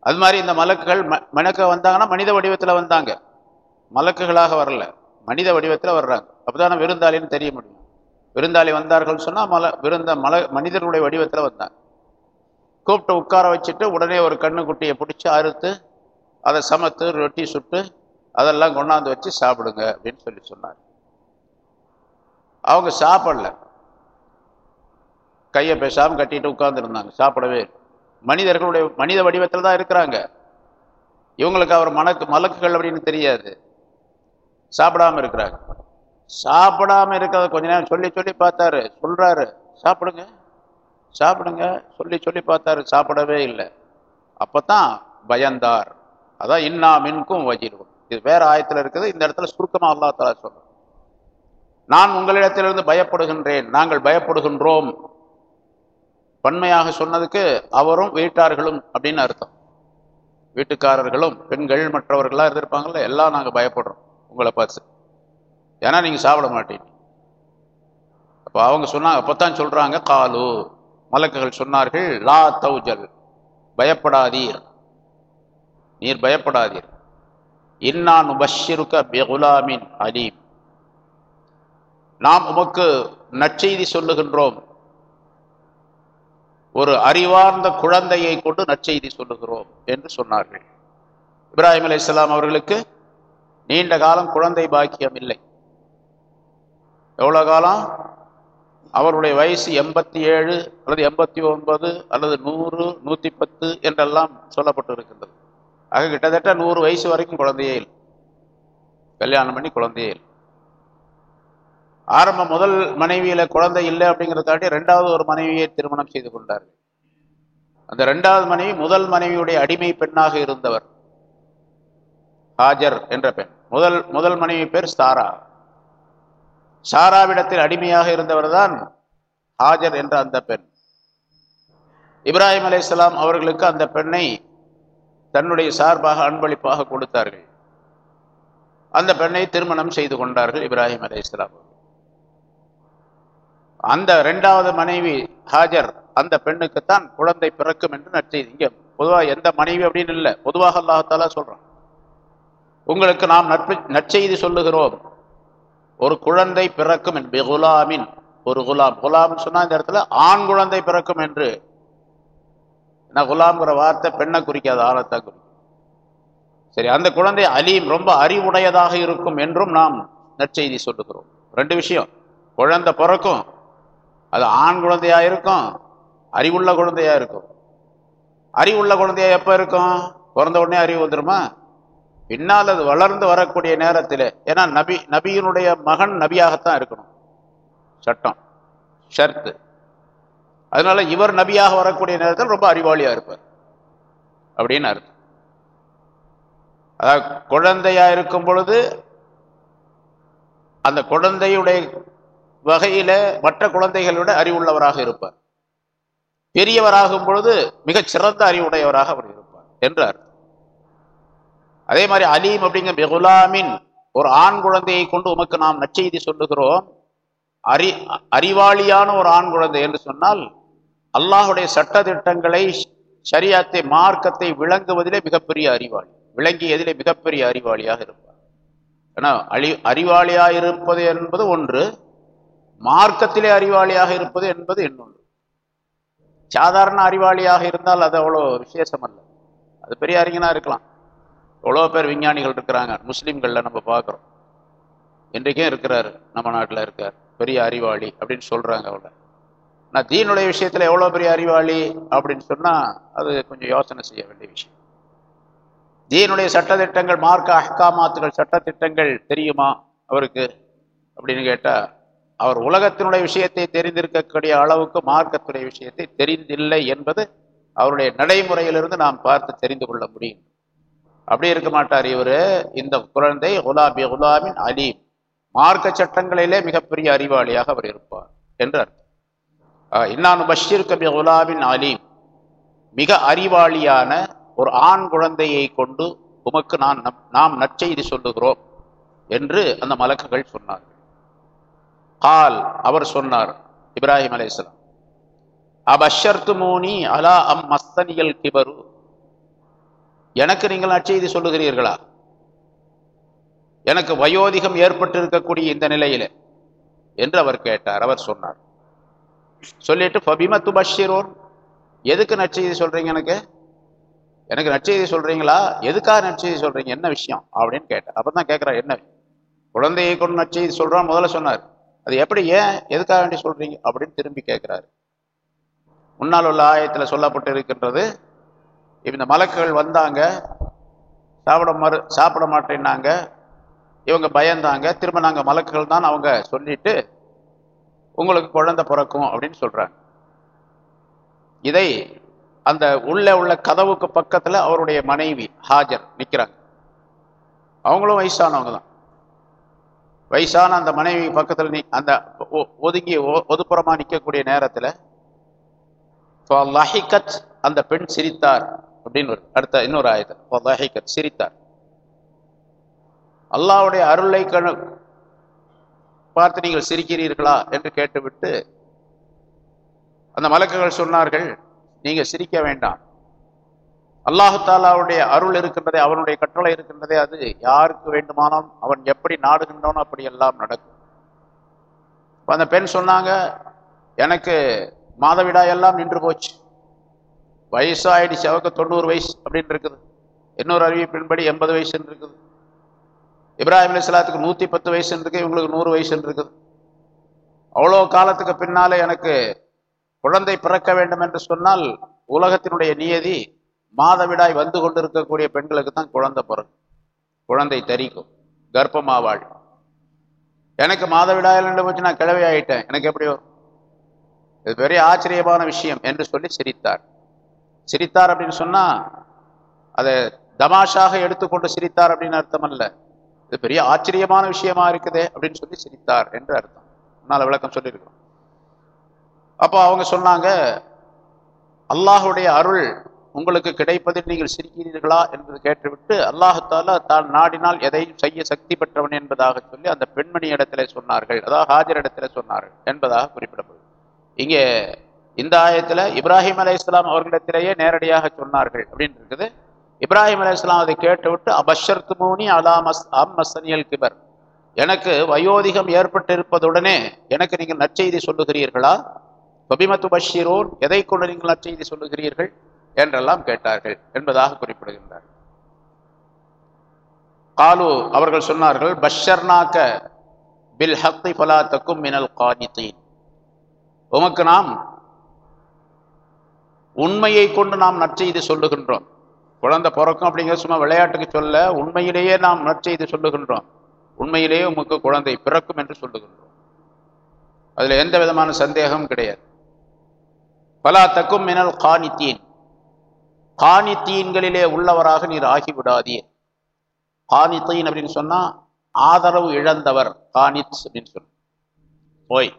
அது மாதிரி இந்த மலக்குகள் ம மணக்க வந்தாங்கன்னா மனித வடிவத்தில் வந்தாங்க. மலக்குகளாக வரல. மனித வடிவத்தில் வர்றாங்க. அப்போதான விருந்தாளின்னு தெரிய முடியும். விருந்தாளி வந்தார்கள் சொன்னால் மல விருந்த மல மனிதர்களுடைய வடிவத்தில் வந்தாங்க. கூப்பிட்டு உட்கார வச்சுட்டு உடனே ஒரு கண்ணுக்குட்டியை பிடிச்சி அறுத்து அதை சமைத்து ரொட்டி சுட்டு அதெல்லாம் கொண்டாந்து வச்சு சாப்பிடுங்க அப்படின்னு சொல்லி சொன்னார். அவங்க சாப்பிடல. கையை பேசாமல் கட்டிட்டு உட்காந்துருந்தாங்க சாப்பிடவே மனிதர்களுடைய மனித வடிவத்தில் தான் இருக்கிறாங்க. இவங்களுக்கு அவர் மலக்கு மலக்குகள் அப்படின்னு தெரியாது. சாப்பிடாம இருக்கிறாங்க. சாப்பிடாம இருக்கிறத கொஞ்ச நேரம் சொல்லி சொல்லி பார்த்தாரு. சொல்கிறாரு சாப்பிடுங்க சாப்பிடுங்க சொல்லி சொல்லி பார்த்தாரு. சாப்பிடவே இல்லை. அப்பதான் பயந்தார். அதான் இன்னா மின்கும் வஜிரும். இது வேறு ஆயத்தில் இருக்குது. இந்த இடத்துல சுருக்கமாக அல்லா தலா சொல்றோம் நான் உங்களிடத்திலிருந்து பயப்படுகின்றேன். நாங்கள் பயப்படுகின்றோம். பன்மையாக சொன்னதுக்கு அவரும் வீட்டார்களும் அப்படின்னு அர்த்தம். வீட்டுக்காரர்களும் பெண்கள் மற்றவர்களாக இருந்திருப்பாங்கல்ல எல்லாம் நாங்கள் பயப்படுறோம் உங்களை பார்த்து. ஏன்னா நீங்கள் சாப்பிட மாட்டீங்க. அப்போ அவங்க சொன்னாங்க அப்போத்தான் சொல்றாங்க காலு. மலக்குகள் சொன்னார்கள் லா தௌஜல். பயப்படாதீர். நீர் பயப்படாதீர். இன்னான் உபஷிருக்க பெகுலாமின் அலீம். நாம் உமக்கு நற்செய்தி சொல்லுகின்றோம். ஒரு அறிவார்ந்த குழந்தையை கொண்டு நற்செய்தி சொல்லுகிறோம் என்று சொன்னார்கள். இப்ராஹிம் அலைஹிஸ்ஸலாம் அவர்களுக்கு நீண்ட காலம் குழந்தை பாக்கியம் இல்லை. எவ்வளோ காலம்? அவருடைய வயசு எண்பத்தி ஏழு அல்லது எண்பத்தி ஒன்பது அல்லது நூறு நூற்றி பத்து என்றெல்லாம் சொல்லப்பட்டு இருக்கின்றது ஆக கிட்டத்தட்ட நூறு வயசு வரைக்கும் குழந்தையே இல்லை. கல்யாணம் பண்ணி குழந்தையே இல்லை. ஆரம்ப முதல் மனைவியில குழந்தை இல்லை அப்படிங்கிறதாட்டி ரெண்டாவது ஒரு மனைவியை திருமணம் செய்து கொண்டார்கள் அந்த ரெண்டாவது மனைவி முதல் மனைவியுடைய அடிமை பெண்ணாக இருந்தவர். ஹாஜர் என்ற பெண். முதல் முதல் மனைவி பேர் சாரா. சாராவிடத்தில் அடிமையாக இருந்தவர் தான் ஹாஜர் என்ற அந்த பெண். இப்ராஹிம் அலைஹிஸ்ஸலாம் அவர்களுக்கு அந்த பெண்ணை தன்னுடைய சார்பாக அன்பளிப்பாக கொடுத்தார்கள். அந்த பெண்ணை திருமணம் செய்து கொண்டார்கள் இப்ராஹிம் அலைஹிஸ்ஸலாம். அவர்கள். அந்த ரெண்டாவது மனைவி ஹாஜர் அந்த பெண்ணுக்குத்தான் குழந்தை பிறக்கும் என்று நற்செய்தி. இங்கே பொதுவாக எந்த மனைவி அப்படின்னு இல்லை பொதுவாக அல்லாஹாலா சொல்கிறான் உங்களுக்கு நாம் நட்பு நற்செய்தி சொல்லுகிறோம். ஒரு குழந்தை பிறக்கும் என்பது குலாமின் ஒரு குலாம் குலாம் சொன்னா இந்த இடத்துல ஆண் குழந்தை பிறக்கும் என்று. நான் குலாம்ங்கிற வார்த்தை பெண்ணை குறிக்காத ஆழத்தான் குறிக்கும். சரி அந்த குழந்தை அலீம் ரொம்ப அறிவுடையதாக இருக்கும் என்றும் நாம் நற்செய்தி சொல்லுகிறோம். ரெண்டு விஷயம் குழந்தை பிறக்கும் அது ஆண் குழந்தையா இருக்கும் அறிவுள்ள குழந்தையா இருக்கும். அறிவுள்ள குழந்தையா எப்போ இருக்கும்? பிறந்த உடனே அறிவு வந்துருமா? பின்னால் அது வளர்ந்து வரக்கூடிய நேரத்தில். ஏன்னா நபி நபியினுடைய மகன் நபியாகத்தான் இருக்கணும். சட்டம் ஷர்த்து. அதனால இவர் நபியாக வரக்கூடிய நேரத்தில் ரொம்ப அறிவாளியாக இருப்பார். அப்படின்னு அர்த்தம். அதாவது குழந்தையா இருக்கும் பொழுது அந்த குழந்தையுடைய வகையில மற்ற குழந்தைகளை விட அறிவுள்ளவராக இருப்பார். பெரியவராகும் பொழுது மிகச் சிறந்த அறிவுடையவராக அவர் இருப்பார் என்றார். அதே மாதிரி அலீம் அப்படிங்கிற பெகுலாமின் ஒரு ஆண் குழந்தையை கொண்டு உமக்கு நாம் நச்செய்தி சொல்லுகிறோம். அறி அறிவாளியான ஒரு ஆண் குழந்தை என்று சொன்னால் அல்லாஹுடைய சட்ட திட்டங்களை சரியாத்தை மார்க்கத்தை விளங்குவதிலே மிகப்பெரிய அறிவாளி விளங்கியதிலே மிகப்பெரிய அறிவாளியாக இருப்பார். ஏன்னா அழி அறிவாளியாக இருப்பது என்பது ஒன்று மார்க்கத்திலே அறிவாளியாக இருப்பது என்பது இன்னொன்று சாதாரண அறிவாளியாக இருந்தால் அது அவ்வளோ விசேஷம் அல்ல அது பெரிய அறிஞனாக இருக்கலாம். எவ்வளோ பேர் விஞ்ஞானிகள் இருக்கிறாங்க. முஸ்லீம்களில் நம்ம பார்க்குறோம். இன்றைக்கும் இருக்கிறார். நம்ம நாட்டில் இருக்கார். பெரிய அறிவாளி அப்படின்னு சொல்கிறாங்க அவளை நான் தீனுடைய விஷயத்துல எவ்வளோ பெரிய அறிவாளி அப்படின்னு சொன்னால் அது கொஞ்சம் யோசனை செய்ய வேண்டிய விஷயம். தீனுடைய சட்டத்திட்டங்கள் மார்க்க அஹ்காமாத்துகள் சட்டத்திட்டங்கள் தெரியுமா அவருக்கு அப்படின்னு கேட்டால் அவர் உலகத்தினுடைய விஷயத்தை தெரிந்திருக்கக்கூடிய அளவுக்கு மார்க்கத்துடைய விஷயத்தை தெரிந்தில்லை என்பது அவருடைய நடைமுறையிலிருந்து நாம் பார்த்து தெரிந்து கொள்ள முடியும். அப்படி இருக்க மாட்டார் இவரு. இந்த குழந்தை குலாபி குலாமின் அலீம். மார்க்க சட்டங்களிலே மிகப்பெரிய அறிவாளியாக அவர் இருப்பார் என்றார் இன்னான் பஷீர் கபி குலாமின் அலீம். மிக அறிவாளியான ஒரு ஆண் குழந்தையை கொண்டு உமக்கு நான் நாம் நற்செய்தி சொல்லுகிறோம் என்று அந்த மலக்குகள் சொன்னார்கள். கால் அவர் சொன்னார் இப்ராஹிம் அலையாம் அபஷர்த்து மோனி அலா அம் மஸ்தனியல் கிபரு எனக்கு நீங்கள் நற்செய்தி சொல்லுகிறீர்களா? எனக்கு வயோதிகம் ஏற்பட்டு இருக்கக்கூடிய இந்த நிலையில என்று அவர் கேட்டார். அவர் சொன்னார். சொல்லிட்டு ஃபபிமத்து பஷீரோன் எதுக்கு நற்செய்தி சொல்றீங்க எனக்கு? எனக்கு நற்செய்தி சொல்றீங்களா? எதுக்காக நற்செய்தி சொல்றீங்க? என்ன விஷயம்? அப்படின்னு கேட்டார். அப்பதான் கேட்கிறார் என்ன? குழந்தையை கொண்டு நற்செய்தி சொல்றான் முதல்ல சொன்னார். அது எப்படி ஏன் எதுக்காக வேண்டி சொல்றீங்க? அப்படின்னு திரும்பி கேட்கிறாரு. முன்னால் உள்ள ஆயத்தில் சொல்லப்பட்டு இருக்கின்றது இந்த மலக்குகள் வந்தாங்க சாப்பிட மறு சாப்பிட மாட்டேன்னாங்க இவங்க பயந்தாங்க திரும்ப நாங்கள் மலக்குகள் தான் அவங்க சொல்லிட்டு உங்களுக்கு குழந்தை பிறக்கும் அப்படின்னு சொல்கிறாங்க இதை அந்த உள்ளே உள்ள கதவுக்கு பக்கத்தில் அவருடைய மனைவி ஹாஜர் நிற்கிறாங்க அவங்களும் வயசானவங்க தான். வயசான அந்த மனைவி பக்கத்துல நீ அந்த ஒதுங்கி ஒதுப்புறமா நிற்கக்கூடிய நேரத்துல லஹிகத் அந்த பெண் சிரித்தார் அப்படின்னு ஒரு அடுத்த இன்னொரு ஆயுதம் லஹிகத் சிரித்தார். அல்லாவுடைய அருளை கணு பார்த்து நீங்கள் சிரிக்கிறீர்களா என்று கேட்டுவிட்டு அந்த மலக்குகள் சொன்னார்கள் நீங்க சிரிக்க வேண்டாம். அல்லாஹு தாலாவுடைய அருள் இருக்கின்றதே அவனுடைய கட்டளை இருக்கின்றதே அது யாருக்கு வேண்டுமானாலும் அவன் எப்படி நாடுகின்றனோ அப்படி எல்லாம் நடக்கும் அந்த பெண் சொன்னாங்க எனக்கு மாதவிடா எல்லாம் நின்று போச்சு. வயசாயிடுச்சு அவருக்கு தொண்ணூறு வயசு அப்படின்னு இருக்குது. இன்னொரு அறிவிப்பின்படி எண்பது வயசுன்னு இருக்குது. இப்ராஹிம் இஸ்லாத்துக்கு நூற்றி பத்து வயசுன்னு இருக்கு இவங்களுக்கு நூறு வயசுன்னு இருக்குது. அவ்வளோ காலத்துக்கு பின்னாலே எனக்கு குழந்தை பிறக்க வேண்டும் என்று சொன்னால் உலகத்தினுடைய நியதி மாதவிடாய் வந்து கொண்டிருக்கக்கூடிய பெண்களுக்கு தான் குழந்தை பிறக்கும். குழந்தை தரிக்கும். கர்ப்பமாவாள். எனக்கு மாதவிடாயில் நின்று போச்சு நான் கிழவி ஆயிட்டேன். எனக்கு எப்படி இது பெரிய ஆச்சரியமான விஷயம் என்று சொல்லி சிரித்தார். சிரித்தார் அப்படின்னு சொன்னா அதை தமாஷாக எடுத்துக்கொண்டு சிரித்தார் அப்படின்னு அர்த்தம் அல்ல. இது பெரிய ஆச்சரியமான விஷயமா இருக்குதே அப்படின்னு சொல்லி சிரித்தார் என்று அர்த்தம். முன்னால விளக்கம் சொல்லியிருக்கோம் அப்போ அவங்க சொன்னாங்க அல்லாஹுடைய அருள் உங்களுக்கு கிடைப்பதில் நீங்கள் சிரிக்கிறீர்களா என்பது கேட்டுவிட்டு அல்லாஹால தான் நாடினால் எதையும் செய்ய சக்தி பெற்றவன் என்பதாக சொல்லி அந்த பெண்மணி இடத்துல சொன்னார்கள். அதாவது ஹாஜர் இடத்துல சொன்னார்கள் என்பதாக குறிப்பிடப்படுது இங்கே இந்த ஆயத்துல இப்ராஹிம் அலி இஸ்லாம் அவர்களிடத்திலேயே நேரடியாக சொன்னார்கள் அப்படின்னு இருக்குது. இப்ராஹிம் அலி இஸ்லாம் அதை கேட்டுவிட்டு அபஷர்த்து மூனி அலாமஸ் அம் மசனியல் கிபர். எனக்கு வயோதிகம் ஏற்பட்டிருப்பதுடனே எனக்கு நீங்கள் நற்செய்தி சொல்லுகிறீர்களா? பபிமத்து பஷீரோன் எதை கொண்டு நீங்கள் நற்செய்தி சொல்லுகிறீர்கள்? என்றெல்லாம் கேட்டார்கள் என்பதாக குறிப்பிடுகின்றார். காலு அவர்கள் சொன்னார்கள் பஷர்னாக்க பில் ஹக்தி பலாத்தக்கும் மினல் காணித்தீன் உமக்கு நாம் உண்மையை கொண்டு நாம் நற்செய்து சொல்லுகின்றோம். குழந்தை பிறக்கும் அப்படிங்கிற சும்மா விளையாட்டுக்கு சொல்ல உண்மையிலேயே நாம் நற்செய்து சொல்லுகின்றோம். உண்மையிலேயே உமக்கு குழந்தை பிறக்கும் என்று சொல்லுகின்றோம். அதுல எந்த விதமான சந்தேகமும் கிடையாது. பலா தக்கும் மினல் காணித்தீன் காணித்தீன்களிலே உள்ளவராக நீர் ஆகிவிடாதீர். காணித்தீன் அப்படின்னு சொன்னா ஆதரவு இழந்தவர் காணித் அப்படின்னு சொல்லு போய்.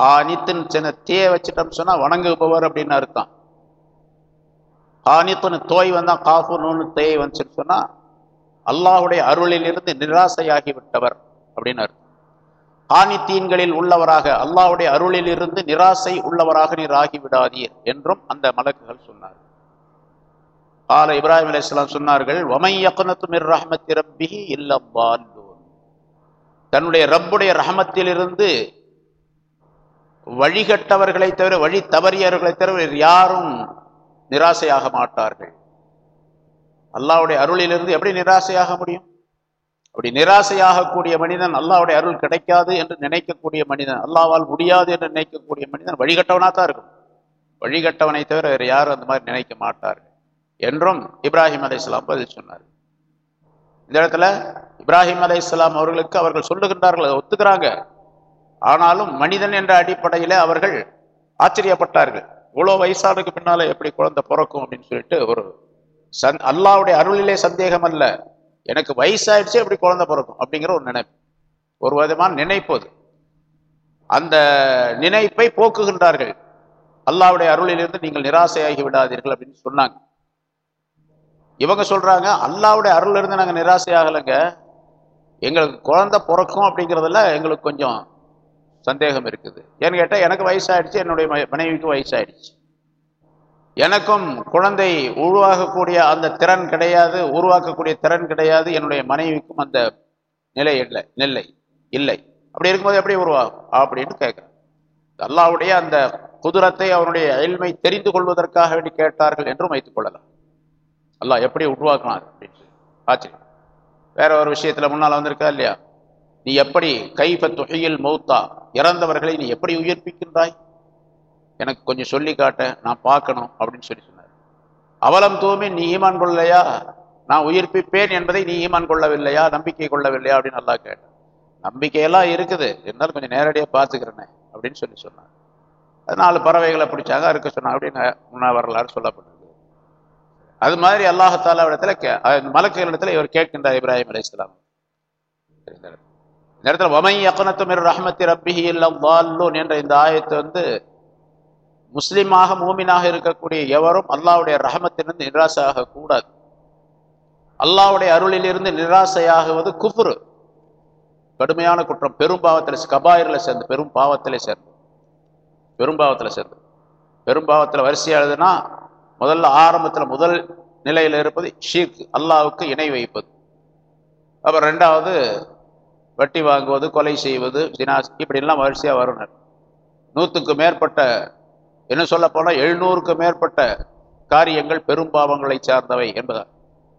காணித்துன்னு சின்ன தே வச்சுட்டோம்னு சொன்னா வணங்குபவர் அப்படின்னு அர்த்தம். காணித்துன்னு தோய் வந்தா காஃபு நூன்னு தேய் வந்துச்சுன்னு சொன்னா அல்லாஹுடைய அருளிலிருந்து நிராசையாகி விட்டவர் அப்படின்னு அர்த்தம். ஹானித்தீன்களில் உள்ளவராக அல்லாவுடைய அருளில் இருந்து நிராசை உள்ளவராக நீர் ஆகிவிடாதீர் என்றும் அந்த மலக்குகள் சொன்னார் ஆல இப்ராஹிம் அலி இஸ்லாம் சொன்னார்கள் வமை யக்னத்து மிர் ரஹமத்தி ரப்பிஹி இல்லல்லால்லூன் தன்னுடைய ரப்புடைய ரஹமத்திலிருந்து வழிகட்டவர்களை தவிர வழி தவறியவர்களை தவிர யாரும் நிராசையாக மாட்டார்கள். அல்லாவுடைய அருளிலிருந்து எப்படி நிராசையாக முடியும்? அப்படி நிராசையாகக்கூடிய மனிதன் அல்லாவுடைய அருள் கிடைக்காது என்று நினைக்கக்கூடிய மனிதன் அல்லாவால் முடியாது என்று நினைக்கக்கூடிய மனிதன் வழிகட்டவனாக தான் இருக்கும். வழிகட்டவனை தவிர வேறு யாரும் அந்த மாதிரி நினைக்க மாட்டார்கள். என்றும் இப்ராஹிம் அலை இஸ்லாம் பதில் சொன்னார். இந்த இடத்துல இப்ராஹிம் அலை இஸ்லாம் அவர்களுக்கு அவர்கள் சொல்லுகின்றார்கள் அதை ஒத்துக்கிறாங்க. ஆனாலும் மனிதன் என்ற அடிப்படையில் அவர்கள் ஆச்சரியப்பட்டார்கள். இவ்வளோ வயசானுக்கு பின்னால் எப்படி குழந்தை பிறக்கும் அப்படின்னு சொல்லிட்டு ஒரு சந் அல்லாவுடைய அருளிலே சந்தேகம் அல்ல. எனக்கு வயசாயிடுச்சு எப்படி குழந்தை பிறக்கும் அப்படிங்கிற ஒரு நினைப்பு. ஒரு விதமான நினைப்பு அது. அந்த நினைப்பை போக்குகின்றார்கள். அல்லாவுடைய அருளிலிருந்து நீங்கள் நிராசையாகி விடாதீர்கள் அப்படின்னு சொன்னாங்க. இவங்க சொல்றாங்க அல்லாவுடைய அருள் இருந்து நாங்க நிராசையாகலைங்க. எங்களுக்கு குழந்தை பிறக்கும் அப்படிங்கிறதுல எங்களுக்கு கொஞ்சம் சந்தேகம் இருக்குது. ஏன்னு கேட்டால் எனக்கு வயசாயிடுச்சு என்னுடைய ம- மனைவிக்கு வயசாயிடுச்சு. எனக்கும் குழந்தை உருவாகக்கூடிய அந்த திறன் கிடையாது உருவாக்கக்கூடிய திறன் கிடையாது என்னுடைய மனைவிக்கும் அந்த நிலை இல்லை நில்லை இல்லை. அப்படி இருக்கும்போது எப்படி உருவாகும்? அப்படின்னு கேட்குறேன் அல்லாவுடைய அந்த குதிரத்தை அவனுடைய அயல்மை தெரிந்து கொள்வதற்காக வேண்டி கேட்டார்கள் என்றும் வைத்துக் கொள்ளலாம். அல்லாஹ் எப்படி உருவாக்கினார் அப்படின்னு. ஆச்சரியம். வேற ஒரு விஷயத்துல முன்னால் வந்திருக்கா இல்லையா? நீ எப்படி கைஃப தொகையில் மௌத்தா? இறந்தவர்களை நீ எப்படி உயிர்ப்பிக்கின்றாய்? எனக்கு கொஞ்சம் சொல்லி காட்ட நான் பார்க்கணும் அப்படின்னு சொல்லி சொன்னார். அவலம் தூமி நீ ஈமான் கொள்ளலையா? நான் உயிர்ப்பிப்பேன் என்பதை நீ ஈமான் கொள்ளவில்லையா? நம்பிக்கை கொள்ளவில்லையா? அப்படின்னு நல்லா கேட்டேன். நம்பிக்கையெல்லாம் இருக்குது இருந்தாலும் கொஞ்சம் நேரடியாக பார்த்துக்கிறேனே அப்படின்னு சொல்லி சொன்னார். நாலு பறவைகளை பிடிச்சாங்க இருக்க சொன்னாங்க அப்படின்னு முன்னா வரலாறு சொல்லப்பட்டது. அது மாதிரி அல்லாஹால இடத்துல கே- மலக்குகள் இடத்துல இவர் கேட்கின்றார் இப்ராஹிம் அலி இஸ்லாம் இந்த இடத்துல வமை யக்கனத்துமிர் ரஹமத்தி ரப்பிஹி இல்லல்லால்லூன் என்ற இந்த ஆயத்தை வந்து முஸ்லீமாக மூமினாக இருக்கக்கூடிய எவரும் அல்லாவுடைய ரஹமத்திலிருந்து நிராசையாக கூடாது அல்லாவுடைய அருளிலிருந்து நிராசையாகுவது குஃப்ரு. கடுமையான குற்றம். பெரும் பாவத்தில் கபாயிரில் சேர்ந்து பெரும் பாவத்தில் சேர்ந்து. பெரும் பாவத்தில் சேர்ந்து. பெரும் பாவத்தில் எழுதுனா முதல்ல ஆரம்பத்தில் முதல் நிலையில் இருப்பது ஷீக் அல்லாவுக்கு இணை வைப்பது. அப்புறம் ரெண்டாவது வட்டி வாங்குவது கொலை செய்வது ஜினாஸ் இப்படிலாம் வரிசையாக வருனர் நூற்றுக்கு மேற்பட்ட என்ன சொல்ல போனால் எழுநூறுக்கு மேற்பட்ட காரியங்கள் பெரும் பாவங்களை சார்ந்தவை என்பதால்.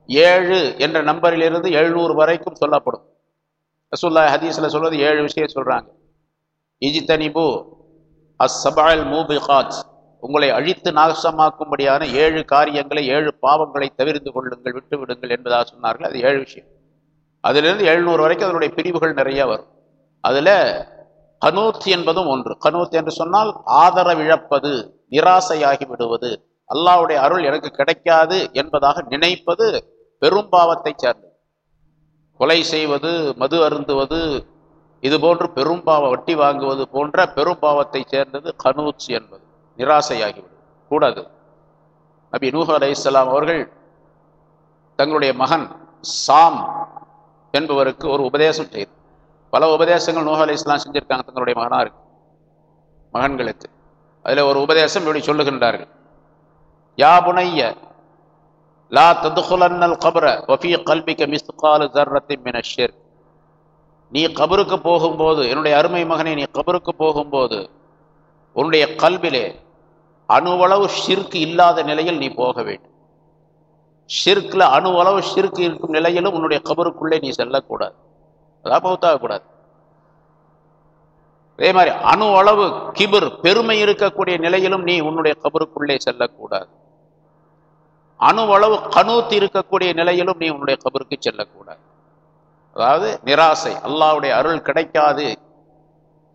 ஏழு என்ற நம்பரிலிருந்து எழுநூறு வரைக்கும் சொல்லப்படும். ரசூல்லா ஹதீஸில் சொல்வது ஏழு விஷயம் சொல்கிறாங்க இஜித்தனிபு அஸ்ஸபால் மூபிகாத். உங்களை அழித்து நாசமாக்கும்படியான ஏழு காரியங்களை ஏழு பாவங்களை தவிர்த்து கொள்ளுங்கள் விட்டு விடுங்கள் என்பதாக சொன்னார்கள். அது ஏழு விஷயம். அதிலிருந்து எழுநூறு வரைக்கும் அதனுடைய பிரிவுகள் நிறைய வரும். அதில் கனூத் என்பதும் ஒன்று. கனூத் என்று சொன்னால் ஆதரவிழப்பது நிராசையாகி விடுவது அல்லாவுடைய அருள் எனக்கு கிடைக்காது என்பதாக நினைப்பது பெரும் பாவத்தை சேர்ந்தது. கொலை செய்வது மது அருந்துவது இது போன்று பெரும்பாவ வட்டி வாங்குவது போன்ற பெரும்பாவத்தை சேர்ந்தது கனூத் என்பது. நிராசையாகிவிடும் கூடாது. நபி நூஹ் அலைஹிஸ்ஸலாம் அவர்கள் தங்களுடைய மகன் சாம் என்பவருக்கு ஒரு உபதேசம் செய்து பல உபதேசங்கள் நூஹ் அலி இஸ்லாம் செஞ்சுருக்காங்க தங்களுடைய மகனாருக்கு மகன்களுக்கு. அதில் ஒரு உபதேசம் இப்படி சொல்லுகின்றார்கள். யா புனைய லா ததுகுலன்னல் கபர வஃபி கல்பிக்க மிஸ்காலு ஜர்ரத்தி மினஷிர் நீ கபருக்கு போகும்போது என்னுடைய அருமை மகனை நீ கபருக்கு போகும்போது உன்னுடைய கல்விலே அணுவளவு ஷிர்க் இல்லாத நிலையில் நீ போக வேண்டும். ஷிர்க்கில் அணுவளவு ஷிர்க் இருக்கும் நிலையிலும் உன்னுடைய கபருக்குள்ளே நீ செல்லக்கூடாது. அதான் பௌத்தாகக்கூடாது அதே மாதிரி அணு அளவு கிபிர் பெருமை இருக்கக்கூடிய நிலையிலும் நீ உன்னுடைய கபருக்குள்ளே செல்லக்கூடாது. அணு அளவு கனூத் இருக்கக்கூடிய நிலையிலும் நீ உன்னுடைய கபருக்கு செல்லக்கூடாது. அதாவது நிராசை அல்லாவுடைய அருள் கிடைக்காது.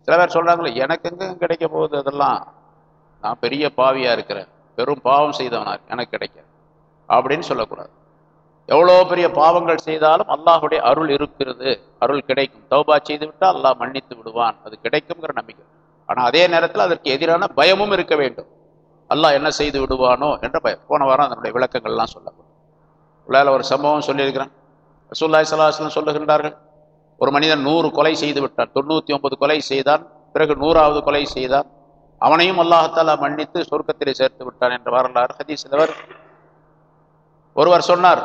சில பேர் சொல்றாங்களே எனக்கு எங்க கிடைக்க போகுது அதெல்லாம்? நான் பெரிய பாவியா இருக்கிறேன். பெரும் பாவம் செய்தவனா? எனக்கு கிடைக்காது அப்படின்னு சொல்லக்கூடாது. எவ்வளோ பெரிய பாவங்கள் செய்தாலும் அல்லாஹ்வுடைய அருள் இருக்கிறது. அருள் கிடைக்கும். தௌபா செய்து விட்டால் அல்லாஹ் மன்னித்து விடுவான். அது கிடைக்குங்கிற நம்பிக்கை. ஆனால் அதே நேரத்தில் அதற்கு எதிரான பயமும் இருக்க வேண்டும். அல்லாஹ் என்ன செய்து விடுவானோ என்ற பயம். போன வாரம் அதனுடைய விளக்கங்கள்லாம் சொல்லப்படும். உள்ளால ஒரு சம்பவம் சொல்லியிருக்கிறேன். ரசூல்லாய் சலாஹலம் சொல்லுகின்றார்கள். ஒரு மனிதன் நூறு கொலை செய்து விட்டான். தொண்ணூற்றி ஒன்பது கொலை செய்தான். பிறகு நூறாவது கொலை செய்தான். அவனையும் அல்லாஹத்தாலா மன்னித்து சொர்க்கத்திலே சேர்த்து விட்டான் என்ற வரலாறு ஹதீஸ் ஒருவர் சொன்னார்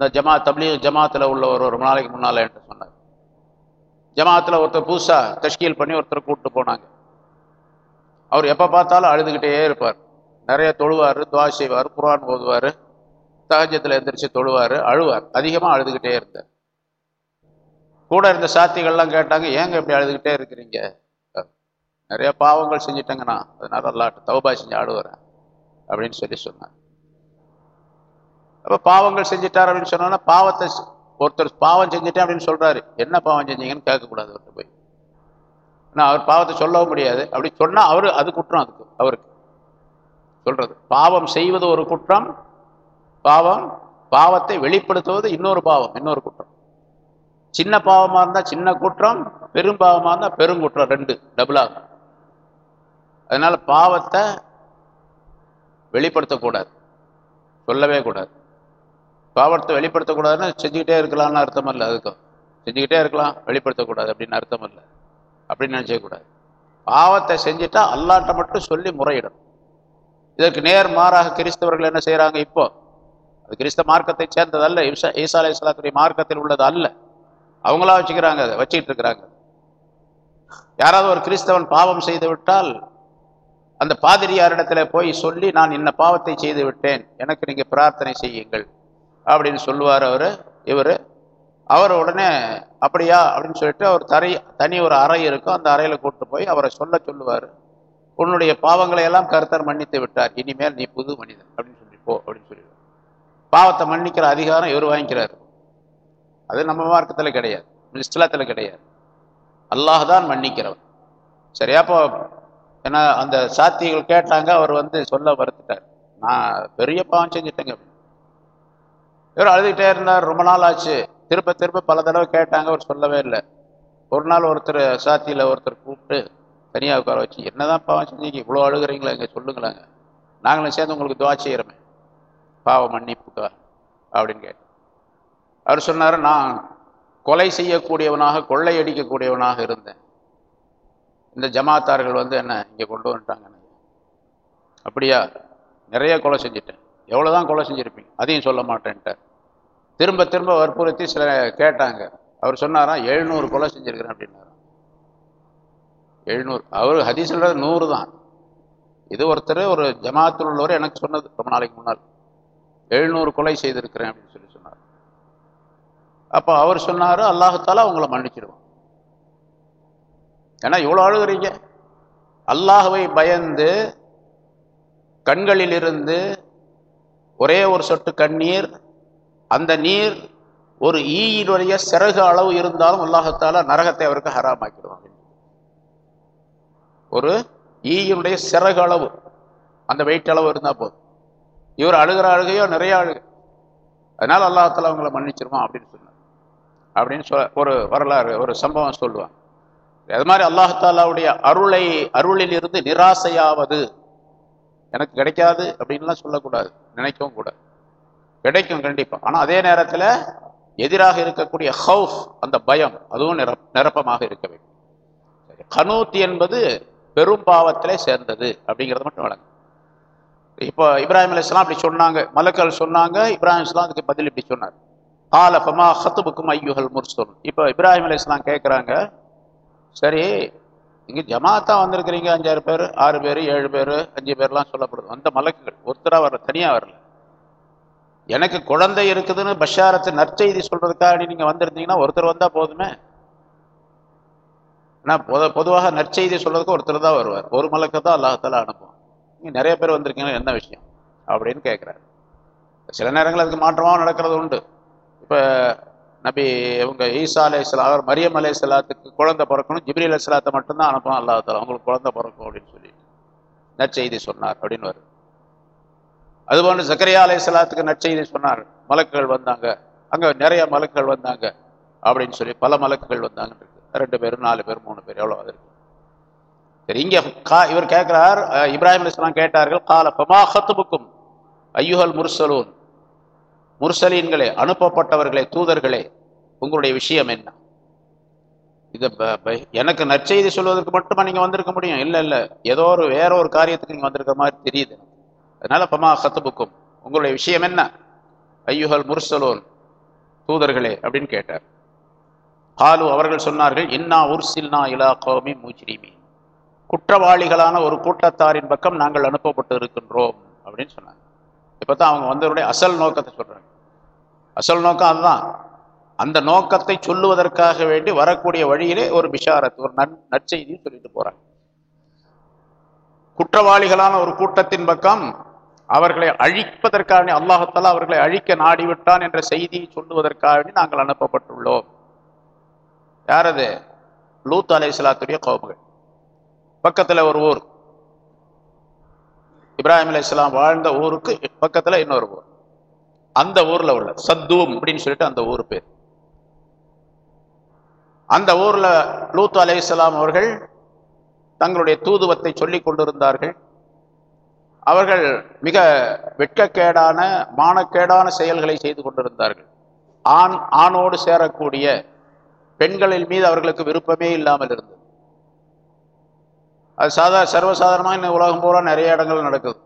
இந்த ஜமா தப்லீக் ஜமாத்துல உள்ள ஒரு ஒரு நாளைக்கு முன்னால் என்று சொன்னார். ஜமாத்தில் ஒருத்தர் புதுசாக தஷ்கீல் பண்ணி ஒருத்தர் கூப்பிட்டு போனாங்க. அவர் எப்போ பார்த்தாலும் அழுதுகிட்டே இருப்பார். நிறைய தொழுவார் துவா செய்வார் குரான் ஓதுவார் தகஜத்தில் எந்திரிச்சு தொழுவார் அழுவார். அதிகமாக அழுதுகிட்டே இருந்தார். கூட இருந்த சாத்திகள்லாம் கேட்டாங்க ஏங்க இப்படி அழுதுகிட்டே இருக்கிறீங்க? நிறைய பாவங்கள் செஞ்சிட்டேங்கண்ணா. அதனால அல்லாட்டு தௌபா செஞ்சு ஆடுவறேன் அப்படின்னு சொல்லி சொன்னார். அப்போ பாவங்கள் செஞ்சிட்டார் அப்படின்னு சொன்னோன்னா பாவத்தை ஒருத்தர் பாவம் செஞ்சுட்டேன் அப்படின்னு சொல்றாரு. என்ன பாவம் செஞ்சீங்கன்னு கேட்கக்கூடாது அவர்கிட்ட போய். ஏன்னா அவர் பாவத்தை சொல்லவும் முடியாது. அப்படி சொன்னா அவர் அது குற்றம் அதுக்கு அவருக்கு. சொல்றது. பாவம் செய்வது ஒரு குற்றம் பாவம் பாவத்தை வெளிப்படுத்துவது இன்னொரு பாவம் இன்னொரு குற்றம். சின்ன பாவமா இருந்தா சின்ன குற்றம் பெரும் பாவமா இருந்தா பெருங்குற்றம் ரெண்டு டபுளாகும் அதனால பாவத்தை வெளிப்படுத்தக்கூடாது. சொல்லவே கூடாது. பாவத்தை வெளிப்படுத்தக்கூடாதுன்னு செஞ்சுக்கிட்டே இருக்கலாம்னு அர்த்தம் இல்லை அதுக்கும். செஞ்சுக்கிட்டே இருக்கலாம் வெளிப்படுத்தக்கூடாது அப்படின்னு அர்த்தம் இல்லை. அப்படின்னு நினைச்சக்கூடாது பாவத்தை செஞ்சுட்டா அல்லாட்ட மட்டும் சொல்லி முறையிடணும். இதற்கு நேர் மாறாக கிறிஸ்தவர்கள் என்ன செய்கிறாங்க இப்போ? அது கிறிஸ்த மார்க்கத்தை சேர்ந்தது அல்ல ஈசா ஈசா அலை இஸ்லாத்துடைய மார்க்கத்தில் உள்ளது அல்ல. அவங்களா வச்சுக்கிறாங்க அதை வச்சுக்கிட்டு இருக்கிறாங்க. யாராவது ஒரு கிறிஸ்தவன் பாவம் செய்து விட்டால் அந்த பாதிரியாரிடத்துல போய் சொல்லி நான் இன்ன பாவத்தை செய்து விட்டேன். எனக்கு நீங்க பிரார்த்தனை செய்யுங்கள். அப்படின்னு சொல்லுவார் அவர் இவர். அவர் உடனே அப்படியா? அப்படின்னு சொல்லிட்டு அவர் தரை தனி ஒரு அறை இருக்கும். அந்த அறையில் கூட்டு போய் அவரை சொல்ல சொல்லுவார். உன்னுடைய பாவங்களை எல்லாம் கருத்தர் மன்னித்து விட்டார். இனிமேல் நீ புது மனிதன். அப்படின்னு சொல்லி போ அப்படின்னு சொல்லிடுவார். பாவத்தை மன்னிக்கிற அதிகாரம் இவர் வாங்கிக்கிறார். அது நம்ம மார்க்கத்தில் கிடையாது. இஸ்லாத்தில் கிடையாது. அல்லாஹ் தான் மன்னிக்கிறவர். சரியா அப்போ ஏன்னா அந்த சாத்தியங்கள் கேட்டாங்க. அவர் வந்து சொல்ல வருத்துட்டார் நான் பெரிய பாவம் செஞ்சுட்டேங்க. இவர் அழுதுகிட்டே இருந்தார். ரொம்ப நாள் ஆச்சு. திரும்ப திரும்ப பல தடவை கேட்டாங்க. அவர் சொல்லவே இல்லை. ஒரு நாள் ஒருத்தர் சாத்தியில் ஒருத்தர் கூப்பிட்டு தனியாக உட்கார வச்சு என்னதான் பாவம் செஞ்சீங்க? இவ்வளோ அழுகிறீங்களா? இங்கே சொல்லுங்களாங்க நாங்களும் சேர்ந்து உங்களுக்கு துவா செய்கிறோமே பாவ மன்னிப்புக்கா? அப்படின்னு கேட்டேன் அவர் சொன்னார் நான் கொலை செய்யக்கூடியவனாக கொள்ளையடிக்கக்கூடியவனாக இருந்தேன். இந்த ஜமாத்தார்கள் வந்து என்ன இங்கே கொண்டு வந்துட்டாங்க. அப்படியா? நிறைய கொலை செஞ்சுட்டேன். எவ்வளோதான் கொலை செஞ்சுருப்பீங்க? அதையும் சொல்ல மாட்டேன்ட்டார். திரும்ப திரும்ப வற்புறுத்தி சில கேட்டாங்க. அவர் சொன்னாராம் எழுநூறு கொலை செஞ்சிருக்கிறேன் அப்படின்னாராம் எழுநூறு. அவர் ஹதீஸ்ல நூறு தான். இது ஒருத்தர் ஒரு ஜமாத்தில் உள்ளவர் எனக்கு சொன்னது ரொம்ப நாளைக்கு முன்னால். எழுநூறு கொலை செய்திருக்கிறேன் அப்படின்னு சொல்லி சொன்னார். அப்போ அவர் சொன்னார் அல்லாஹால அவங்கள மன்னிச்சிடுவான். ஏன்னா இவ்வளோ அழுகுறீங்க. அல்லாஹுவை பயந்து கண்களிலிருந்து ஒரே ஒரு சொட்டு கண்ணீர் அந்த நீர் ஒரு ஈயினுடைய சிறகு அளவு இருந்தாலும் அல்லாஹத்தால நரகத்தை அவருக்கு ஹராமாக்கிடுவாங்க. ஒரு ஈயினுடைய சிறகு அளவு அந்த வெயிட் அளவு இருந்தால் போதும். இவர் அழுகிற அழுகையோ நிறைய அழுகு அதனால அல்லாஹத்தால அவங்கள மன்னிச்சிருவான் அப்படின்னு சொன்னார். அப்படின்னு சொ ஒரு வரலாறு ஒரு சம்பவம் சொல்லுவாங்க. அது மாதிரி அல்லாஹாலாவுடைய அருளை அருளில் இருந்து நிராசையாவது எனக்கு கிடைக்காது அப்படின்லாம் சொல்லக்கூடாது நினைக்கவும் கூடாது. கிடைக்கும் கண்டிப்பாக ஆனால் அதே நேரத்தில் எதிராக இருக்கக்கூடிய ஹவுஃப் அந்த பயம் அதுவும் நிரப் நிரப்பமாக இருக்க வேண்டும். சரி, கனூத் என்பது பெரும் பாவத்திலே சேர்ந்தது அப்படிங்கிறத மட்டும் வழங்க இப்போ இப்ராஹிம் அலைஹிஸ்ஸலாம் அப்படி சொன்னாங்க மலக்கள் சொன்னாங்க இப்ராஹிம் இஸ்லாம் அதுக்கு பதில் இப்படி சொன்னார். கால ஹத்துபுக்கும் ஐயுஹல் முர்சோன் இப்போ இப்ராஹிம் அலைஹிஸ்ஸலாம் கேட்குறாங்க சரி இங்கே ஜமாத்தா வந்திருக்கிறீங்க அஞ்சாறு பேர் ஆறு பேர் ஏழு பேர் அஞ்சு பேர்லாம் சொல்லப்படுது. அந்த மலக்குகள் ஒருத்தராக வரல தனியாக வரல. எனக்கு குழந்தை இருக்குதுன்னு பஷாரத்து நற்செய்தி சொல்றதுக்காக நீங்க வந்திருந்தீங்கன்னா ஒருத்தர் வந்தா போதுமே? நான் பொது பொதுவாக நற்செய்தி சொல்றதுக்கு ஒருத்தர் தான் வருவார். ஒரு மலக்கு தான் அல்லாஹத்தால அனுப்புவோம் நீங்கள் நிறைய பேர் வந்திருக்கீங்க என்ன விஷயம்? அப்படின்னு கேட்குறாரு. சில நேரங்கள் அதுக்கு மாற்றமாக நடக்கிறது உண்டு. இப்போ நபி இவங்க ஈசா அலை அவர் மரியம் அலே சலாத்துக்கு குழந்தை பிறக்கணும் ஜிப்ரி அலை மட்டும்தான் அனுப்புவோம் அல்லாஹால அவங்களுக்கு குழந்தை பிறக்கும் அப்படின்னு சொல்லி நற்செய்தி சொன்னார் அப்படின்னு வருது. அதுபோன்று சக்கரையா அலை சலாத்துக்கு நற்செய்தி சொன்னார் மலக்குகள் வந்தாங்க. அங்க நிறைய மலக்குகள் வந்தாங்க. அப்படின்னு சொல்லி பல மலக்குகள் வந்தாங்க. இருக்கு ரெண்டு பேர் நாலு பேர் மூணு பேர் எவ்வளோ அது இருக்கு. சரி இங்க கா இவர் கேட்குறார் இப்ராஹிம் அலிஸ்லாம் கேட்டார்கள் கால பமா ஹத்துபுக்கும் ஐயுஹல் முர்சலூன் முர்சலீன்களே அனுப்பப்பட்டவர்களே தூதர்களே உங்களுடைய விஷயம் என்ன? இது எனக்கு நற்செய்தி சொல்வதற்கு மட்டுமா நீங்க வந்திருக்க முடியும்? இல்ல இல்ல ஏதோ ஒரு வேற ஒரு காரியத்துக்கு நீங்க வந்திருக்க மாதிரி தெரியுது. அதனால பமா ஹத்துபுக்கும் உங்களுடைய விஷயம் என்ன? ஐயுகல் முர்சலோன். தூதர்களே அப்படின்னு கேட்டார். காலு அவர்கள் சொன்னார்கள் இன்னா உர்சில்னா இலா கோமி முஜ்ரிமி குற்றவாளிகளான ஒரு கூட்டத்தாரின் பக்கம் நாங்கள் அனுப்பப்பட்டு இருக்கின்றோம் அப்படின்னு சொன்னாங்க. இப்பதான் அவங்க வந்தவருடைய அசல் நோக்கத்தை சொல்றாங்க. அசல் நோக்கம் அதுதான். அந்த நோக்கத்தை சொல்லுவதற்காக வேண்டி வரக்கூடிய வழியிலே ஒரு பிஷாரத் ஒரு நன் நற்செய்தியும் சொல்லிட்டு போகிறாங்க குற்றவாளிகளான ஒரு கூட்டத்தின் பக்கம் அவர்களை அழிப்பதற்காக அல்லாஹத்தாலா அவர்களை அழிக்க நாடிவிட்டான் என்ற செய்தியை சொல்லுவதற்காக நாங்கள் அனுப்பப்பட்டுள்ளோம். யார் அது லூத் அலை இஸ்லாத்துடைய கோபுகள் பக்கத்துல ஒரு ஊர். இப்ராஹிம் அலி இஸ்லாம் வாழ்ந்த ஊருக்கு பக்கத்துல இன்னொரு ஊர். அந்த ஊர்ல உள்ள சத்தூம் அப்படின்னு சொல்லிட்டு அந்த ஊர் பேர். அந்த ஊர்ல லூத் அலை இஸ்லாம் அவர்கள் தங்களுடைய தூதுவத்தை சொல்லிக் கொண்டிருந்தார்கள். அவர்கள் மிக வெட்கக்கேடான மானக்கேடான செயல்களை செய்து கொண்டிருந்தார்கள். ஆண் ஆணோடு சேரக்கூடிய பெண்களின் மீது அவர்களுக்கு விருப்பமே இல்லாமல் இருந்தது. அது சாதா சர்வசாதாரணமாக இன்னும் உலகம் பூரா நிறைய இடங்கள் நடக்குது.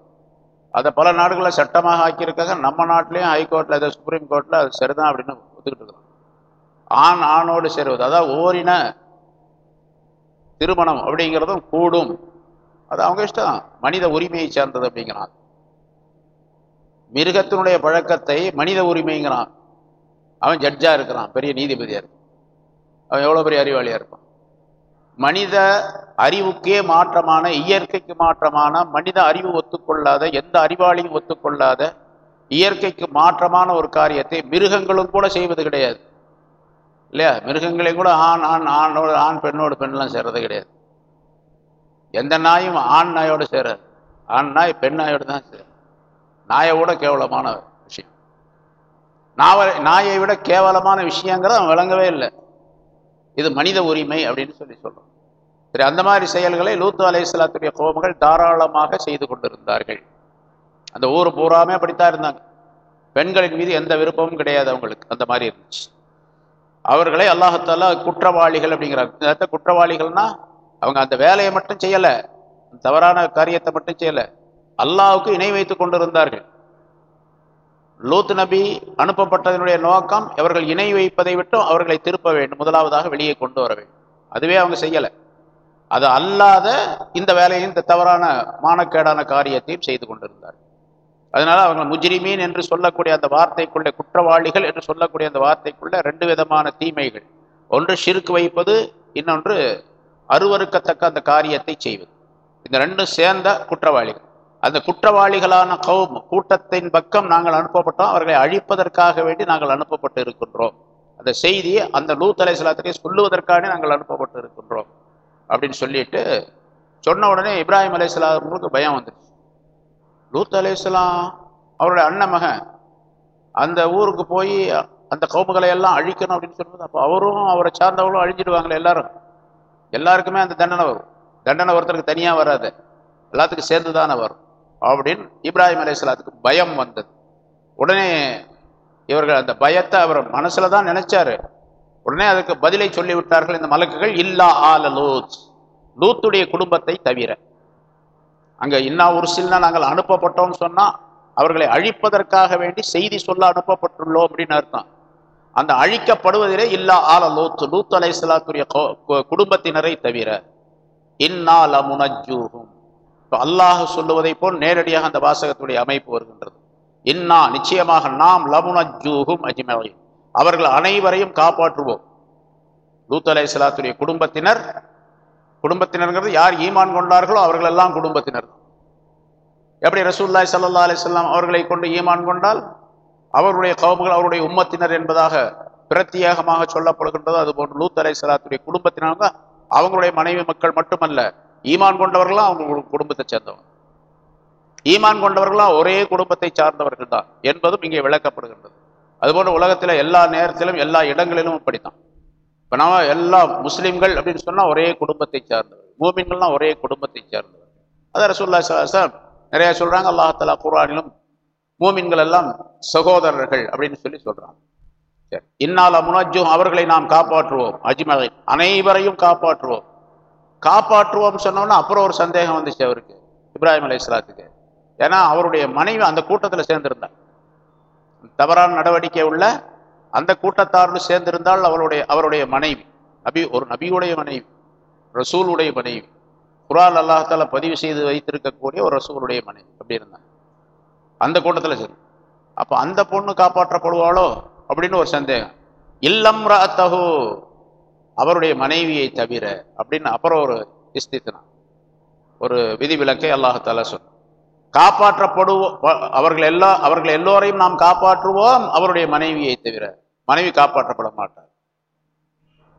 அதை பல நாடுகளில் சட்டமாக ஆக்கியிருக்காங்க. நம்ம நாட்டிலையும் ஹைகோர்ட்டில் அதை சுப்ரீம் கோர்ட்டில் அது சரிதான் அப்படின்னு ஒத்துக்கிட்டு இருக்கிறோம் ஆண் ஆணோடு சேருவது அதாவது ஓரின திருமணம் அப்படிங்கிறதும் கூடும். அது அவங்க இஷ்டம். மனித உரிமையை சார்ந்தது அப்படிங்கிறான். மிருகத்தினுடைய பழக்கத்தை மனித உரிமைங்கிறான். அவன் ஜட்ஜா இருக்கிறான். பெரிய நீதிபதியாக இருக்கான். அவன் எவ்வளவு பெரிய அறிவாளியா இருப்பான். மனித அறிவுக்கே மாற்றமான இயற்கைக்கு மாற்றமான மனித அறிவு ஒத்துக்கொள்ளாத எந்த அறிவாளியும் ஒத்துக்கொள்ளாத இயற்கைக்கு மாற்றமான ஒரு காரியத்தை மிருகங்களும் கூட செய்வது கிடையாது. இல்லையா? மிருகங்களையும் கூட ஆண் ஆண் ஆணோடு ஆண் பெண்ணோடு பெண்ணெல்லாம் சேர்றது கிடையாது. எந்த நாயும் ஆண் நாயோடு சேராது. ஆண் நாய் பெண் நாயோடு தான் சேரும். நாயை விட கேவலமான விஷயம். நாவ நாயை விட கேவலமான விஷயங்கிறத அவன் விளங்கவே இல்லை. இது மனித உரிமை அப்படின்னு சொல்லி சொல்கிறோம் சரி அந்த மாதிரி செயல்களை லூத்து அலையாத்துடைய கோபங்கள் தாராளமாக செய்து கொண்டிருந்தார்கள். அந்த ஊர் பூராமே அப்படித்தான் இருந்தாங்க. பெண்களின் மீது எந்த விருப்பமும் கிடையாது அவங்களுக்கு. அந்த மாதிரி இருந்துச்சு. அவர்களை அல்லாஹத்தாலா குற்றவாளிகள் அப்படிங்கிறாங்க. குற்றவாளிகள்னா அவங்க அந்த வேலையை மட்டும் செய்யலை தவறான காரியத்தை மட்டும் செய்யல. அல்லாவுக்கு இணை வைத்து கொண்டிருந்தார்கள். லூத் நபி அனுப்பப்பட்டதனுடைய நோக்கம் அவர்கள் இணை வைப்பதை விட்டும் அவர்களை திருப்ப வேண்டும் முதலாவதாக வெளியே கொண்டு வர வேண்டும். அதுவே அவங்க செய்யலை. அது அல்லாத இந்த வேலையும் இந்த தவறான மானக்கேடான காரியத்தையும் செய்து கொண்டிருந்தார்கள். அதனால அவங்க முஜ்ரிமீன் என்று சொல்லக்கூடிய அந்த வார்த்தைக்குள்ள குற்றவாளிகள் என்று சொல்லக்கூடிய அந்த வார்த்தைக்குள்ள ரெண்டு விதமான தீமைகள். ஒன்று சிறுக்கு வைப்பது இன்னொன்று அருவறுக்கத்தக்க அந்த காரியத்தை செய்வது. இந்த ரெண்டும் சேர்ந்த குற்றவாளிகள். அந்த குற்றவாளிகளான கௌம் கூட்டத்தின் பக்கம் நாங்கள் அனுப்பப்பட்டோம். அவர்களை அழிப்பதற்காக வேண்டி நாங்கள் அனுப்பப்பட்டு இருக்கின்றோம். அந்த செய்தியை அந்த லூத் அலை சலாத்திலே சொல்லுவதற்காக நாங்கள் அனுப்பப்பட்டு இருக்கின்றோம். அப்படின்னு சொல்லிட்டு சொன்ன உடனே இப்ராஹிம் அலை சலாமுக்கு பயம் வந்துச்சு லூத் அலை அவருடைய அண்ணன் மகன் அந்த ஊருக்கு போய் அந்த கவுப்புகளை எல்லாம் அழிக்கணும் அப்படின்னு சொல்லும்போது அப்போ அவரும் அவரை சார்ந்தவர்களும் அழிஞ்சிடுவாங்களே எல்லாரும். எல்லாருக்குமே அந்த தண்டனை வரும். தண்டனை ஒருத்தருக்கு தனியாக வராது. எல்லாத்துக்கும் சேர்ந்து தானே வரும். அப்படின்னு இப்ராஹிம் அலையாத்துக்கு பயம் வந்தது. உடனே இவர்கள் அந்த பயத்தை அவர் மனசில் தான் நினைச்சாரு. உடனே அதுக்கு பதிலை சொல்லிவிட்டார்கள் இந்த மலக்குகள் இல்லா ஆல லூத். லூத்துடைய குடும்பத்தை தவிர. அங்கே இன்னா உருசில்னா நாங்கள் அனுப்பப்பட்டோம்னு சொன்னால் அவர்களை அழிப்பதற்காக வேண்டி செய்தி சொல்ல அனுப்பப்பட்டுள்ளோம் அப்படின்னு அர்த்தம். அந்த அழிக்கப்படுவதிலே இல்லா ஆல லூத் லூத் அலை சலாத்துடைய குடும்பத்தினரை தவிர இன்னா இப்போ அல்லாஹ் சொல்லுவதை போல் நேரடியாக அந்த வாசகத்துடைய அமைப்பு வருகின்றது. இன்னா நிச்சயமாக நாம் லமுனஜூகும் அஜ்மலை அவர்கள் அனைவரையும் காப்பாற்றுவோம். லூத் அலை சலாத்துடைய குடும்பத்தினர் குடும்பத்தினர்ங்கிறது யார் ஈமான் கொண்டார்களோ அவர்கள் எல்லாம் குடும்பத்தினர் எப்படி ரசூல்லாய் சல்லா அலிஸ்லாம் அவர்களை கொண்டு ஈமான் கொண்டால்? அவருடைய கவுமுகள் அவருடைய உம்மத்தினர் என்பதாக பிரத்யேகமாக சொல்லப்படுகின்றது. அதுபோன்று லூத் அலை சலாத்துடைய குடும்பத்தினர் அவங்களுடைய மனைவி மக்கள் மட்டுமல்ல ஈமான் கொண்டவர்களும் அவங்க குடும்பத்தை சேர்ந்தவங்க. ஈமான் கொண்டவர்களும் ஒரே குடும்பத்தை சார்ந்தவர்கள் தான் என்பதும் இங்கே விளக்கப்படுகின்றது. அதுபோன்று உலகத்தில் எல்லா நேரத்திலும் எல்லா இடங்களிலும் இப்படித்தான் இப்போ நம்ம எல்லா முஸ்லீம்கள் அப்படின்னு சொன்னால் ஒரே குடும்பத்தை சார்ந்தவர் மூமின்கள்லாம் ஒரே குடும்பத்தை சார்ந்தவர் அதை ரசூல்லா சார் நிறைய சொல்றாங்க. அல்லாஹலா குரானிலும் மூமின்கள் எல்லாம் சகோதரர்கள் அப்படின்னு சொல்லி சொல்றாங்க. சரி. இன்னால முனஜும் அவர்களை நாம் காப்பாற்றுவோம். அஜ்மலை அனைவரையும் காப்பாற்றுவோம். காப்பாற்றுவோம் சொன்னோன்னா அப்புறம் ஒரு சந்தேகம் வந்துச்சு அவருக்கு. இப்ராஹிம் அலி இஸ்லாத்துக்கு ஏன்னா அவருடைய மனைவி அந்த கூட்டத்தில் சேர்ந்திருந்தார் தவறான நடவடிக்கை உள்ள அந்த கூட்டத்தார்னு சேர்ந்திருந்தால் அவருடைய அவருடைய மனைவி நபி ஒரு நபியுடைய மனைவி ரசூலுடைய மனைவி குரான் அல்லாஹால பதிவு செய்து வைத்திருக்கக்கூடிய ஒரு ரசூலுடைய மனைவி. அப்படி இருந்தாங்க. அந்த கூட்டத்தில் சரி. அப்போ அந்த பொண்ணு காப்பாற்றப்படுவாளோ அப்படின்னு ஒரு சந்தேகம். இல்லம் ராத்தகு அவருடைய மனைவியை தவிர அப்படின்னு அப்புறம் ஒரு இஸ்தித்தனா ஒரு விதிவிலக்கை அல்லாஹால சொன்ன காப்பாற்றப்படுவோம் அவர்கள் எல்லா அவர்கள் எல்லோரையும் நாம் காப்பாற்றுவோம் அவருடைய மனைவியை தவிர. மனைவி காப்பாற்றப்பட மாட்டார்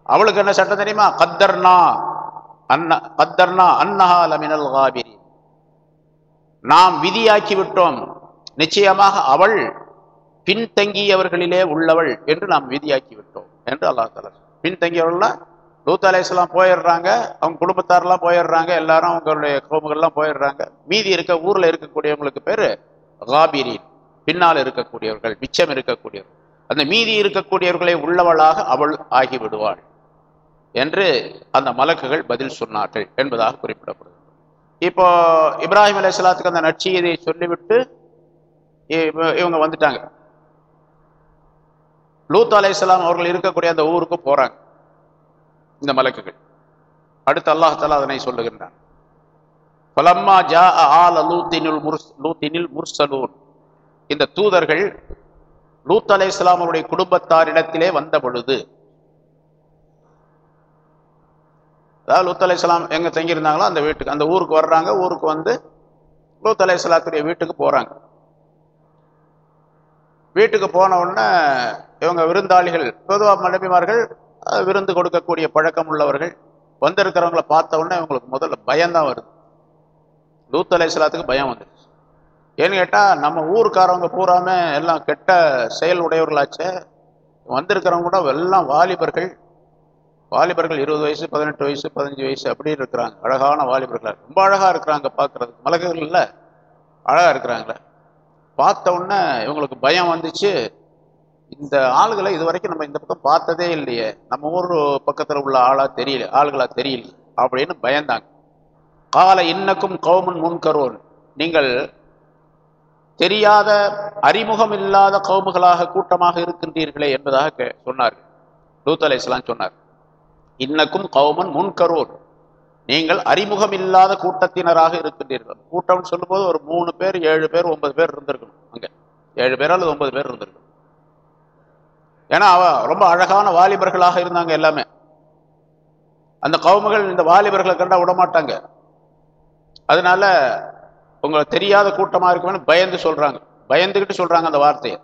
அவளுக்கு என்ன சட்டம் தெரியுமா? கத்தர்னா அன்ன கத்தர்னா அன்னஹா லமினல் காபிரி நாம் விதியாக்கி விட்டோம். நிச்சயமாக அவள் பின்தங்கியவர்களிலே உள்ளவள் என்று நாம் விதியாக்கி விட்டோம் என்று அல்லாஹ் தலா பின்தங்கியவர்கள்னா லூத் அலையாம் போயிடுறாங்க அவங்க குடும்பத்தாரெல்லாம் போயிடுறாங்க எல்லாரும் அவங்களுடைய கோமுகள்லாம் போயிடுறாங்க. மீதி இருக்க ஊரில் இருக்கக்கூடியவங்களுக்கு பேர் காபிரி பின்னால் இருக்கக்கூடியவர்கள் மிச்சம் இருக்கக்கூடியவர்கள். அந்த மீதி இருக்கக்கூடியவர்களை உள்ளவளாக அவள் ஆகிவிடுவாள் என்று அந்த மலக்குகள் பதில் சொன்னார்கள் என்பதாக குறிப்பிடப்படுது இப்போ இப்ராஹிம் அலையாத்துக்கு அந்த நற்செய்தியை சொல்லிவிட்டு இவங்க வந்துட்டாங்க. லூத் அலையாம் அவர்கள் இருக்கக்கூடிய அந்த ஊருக்கு போறாங்க. இந்த மலக்குகள். அடுத்து அல்லாஹால அதனை சொல்லுகின்றான். பலம்மா ஜா ஆல லூத்தினுல் முர்ஸ் லூத்தினில் முர்சலூன் இந்த தூதர்கள் லூத் அலைஹிஸ்ஸலாம் அவருடைய குடும்பத்தாரிடத்திலே வந்த பொழுது அதாவது லூத் அலைஹிஸ்ஸலாம் எங்க தங்கியிருந்தாங்களோ அந்த வீட்டுக்கு அந்த ஊருக்கு வர்றாங்க. ஊருக்கு வந்து லூத் அலைஹிஸ்ஸலாத்துடைய வீட்டுக்கு போறாங்க. வீட்டுக்கு போன உடனே இவங்க விருந்தாளிகள் பொதுவாக மனைவிமார்கள் விருந்து கொடுக்கக்கூடிய பழக்கம் உள்ளவர்கள் வந்திருக்கிறவங்கள பார்த்த உடனே இவங்களுக்கு முதல்ல பயம்தான் வருது. லூத் அலைஹிஸ்ஸலாத்துக்கு பயம் வந்துடுச்சு ஏன்னு கேட்டால் நம்ம ஊருக்காரவங்க பூராமே எல்லாம் கெட்ட செயல் உடையவர்களாச்சே. வந்திருக்கிறவங்க கூட எல்லாம் வாலிபர்கள். வாலிபர்கள் இருபது வயசு பதினெட்டு வயசு பதினஞ்சு வயசு அப்படி இருக்கிறாங்க. அழகான வாலிபர்களாக ரொம்ப அழகாக இருக்கிறாங்க பார்க்குறதுக்கு மலக்குகள் இல்லை. அழகா இருக்கிறாங்களே. பார்த்த உடனே இவங்களுக்கு பயம் வந்துச்சு. இந்த ஆளுகளை இது வரைக்கும் நம்ம இந்த பக்கம் பார்த்ததே இல்லையே. நம்ம ஊர் பக்கத்தில் உள்ள ஆளா தெரியல ஆளுகளா தெரியல அப்படின்னு பயந்தாங்க. கால இன்னக்கும் கௌமன் முன்கரோன் நீங்கள் தெரியாத அறிமுகம் இல்லாத கவுமுகளாக கூட்டமாக இருக்கின்றீர்களே என்பதாக சொன்னார் சொன்னார்கள். லூத் சொன்னார். இன்னக்கும் கௌமன் முன்கரோன் நீங்கள் அறிமுகம் இல்லாத கூட்டத்தினராக இருக்கின்றீர்கள். கூட்டம்னு சொல்லும்போது ஒரு மூணு பேர் ஏழு பேர் ஒன்பது பேர் இருந்திருக்கணும் அங்க. ஏழு பேர் அல்லது ஒன்பது பேர் இருந்திருக்கணும். ஏன்னா அவ ரொம்ப அழகான வாலிபர்களாக இருந்தாங்க எல்லாமே. அந்த கவுமுகள் இந்த வாலிபர்களை கண்டா விடமாட்டாங்க. அதனால உங்களை தெரியாத கூட்டமா இருக்கும்னு பயந்து சொல்றாங்க. பயந்துகிட்டு சொல்றாங்க அந்த வார்த்தையை.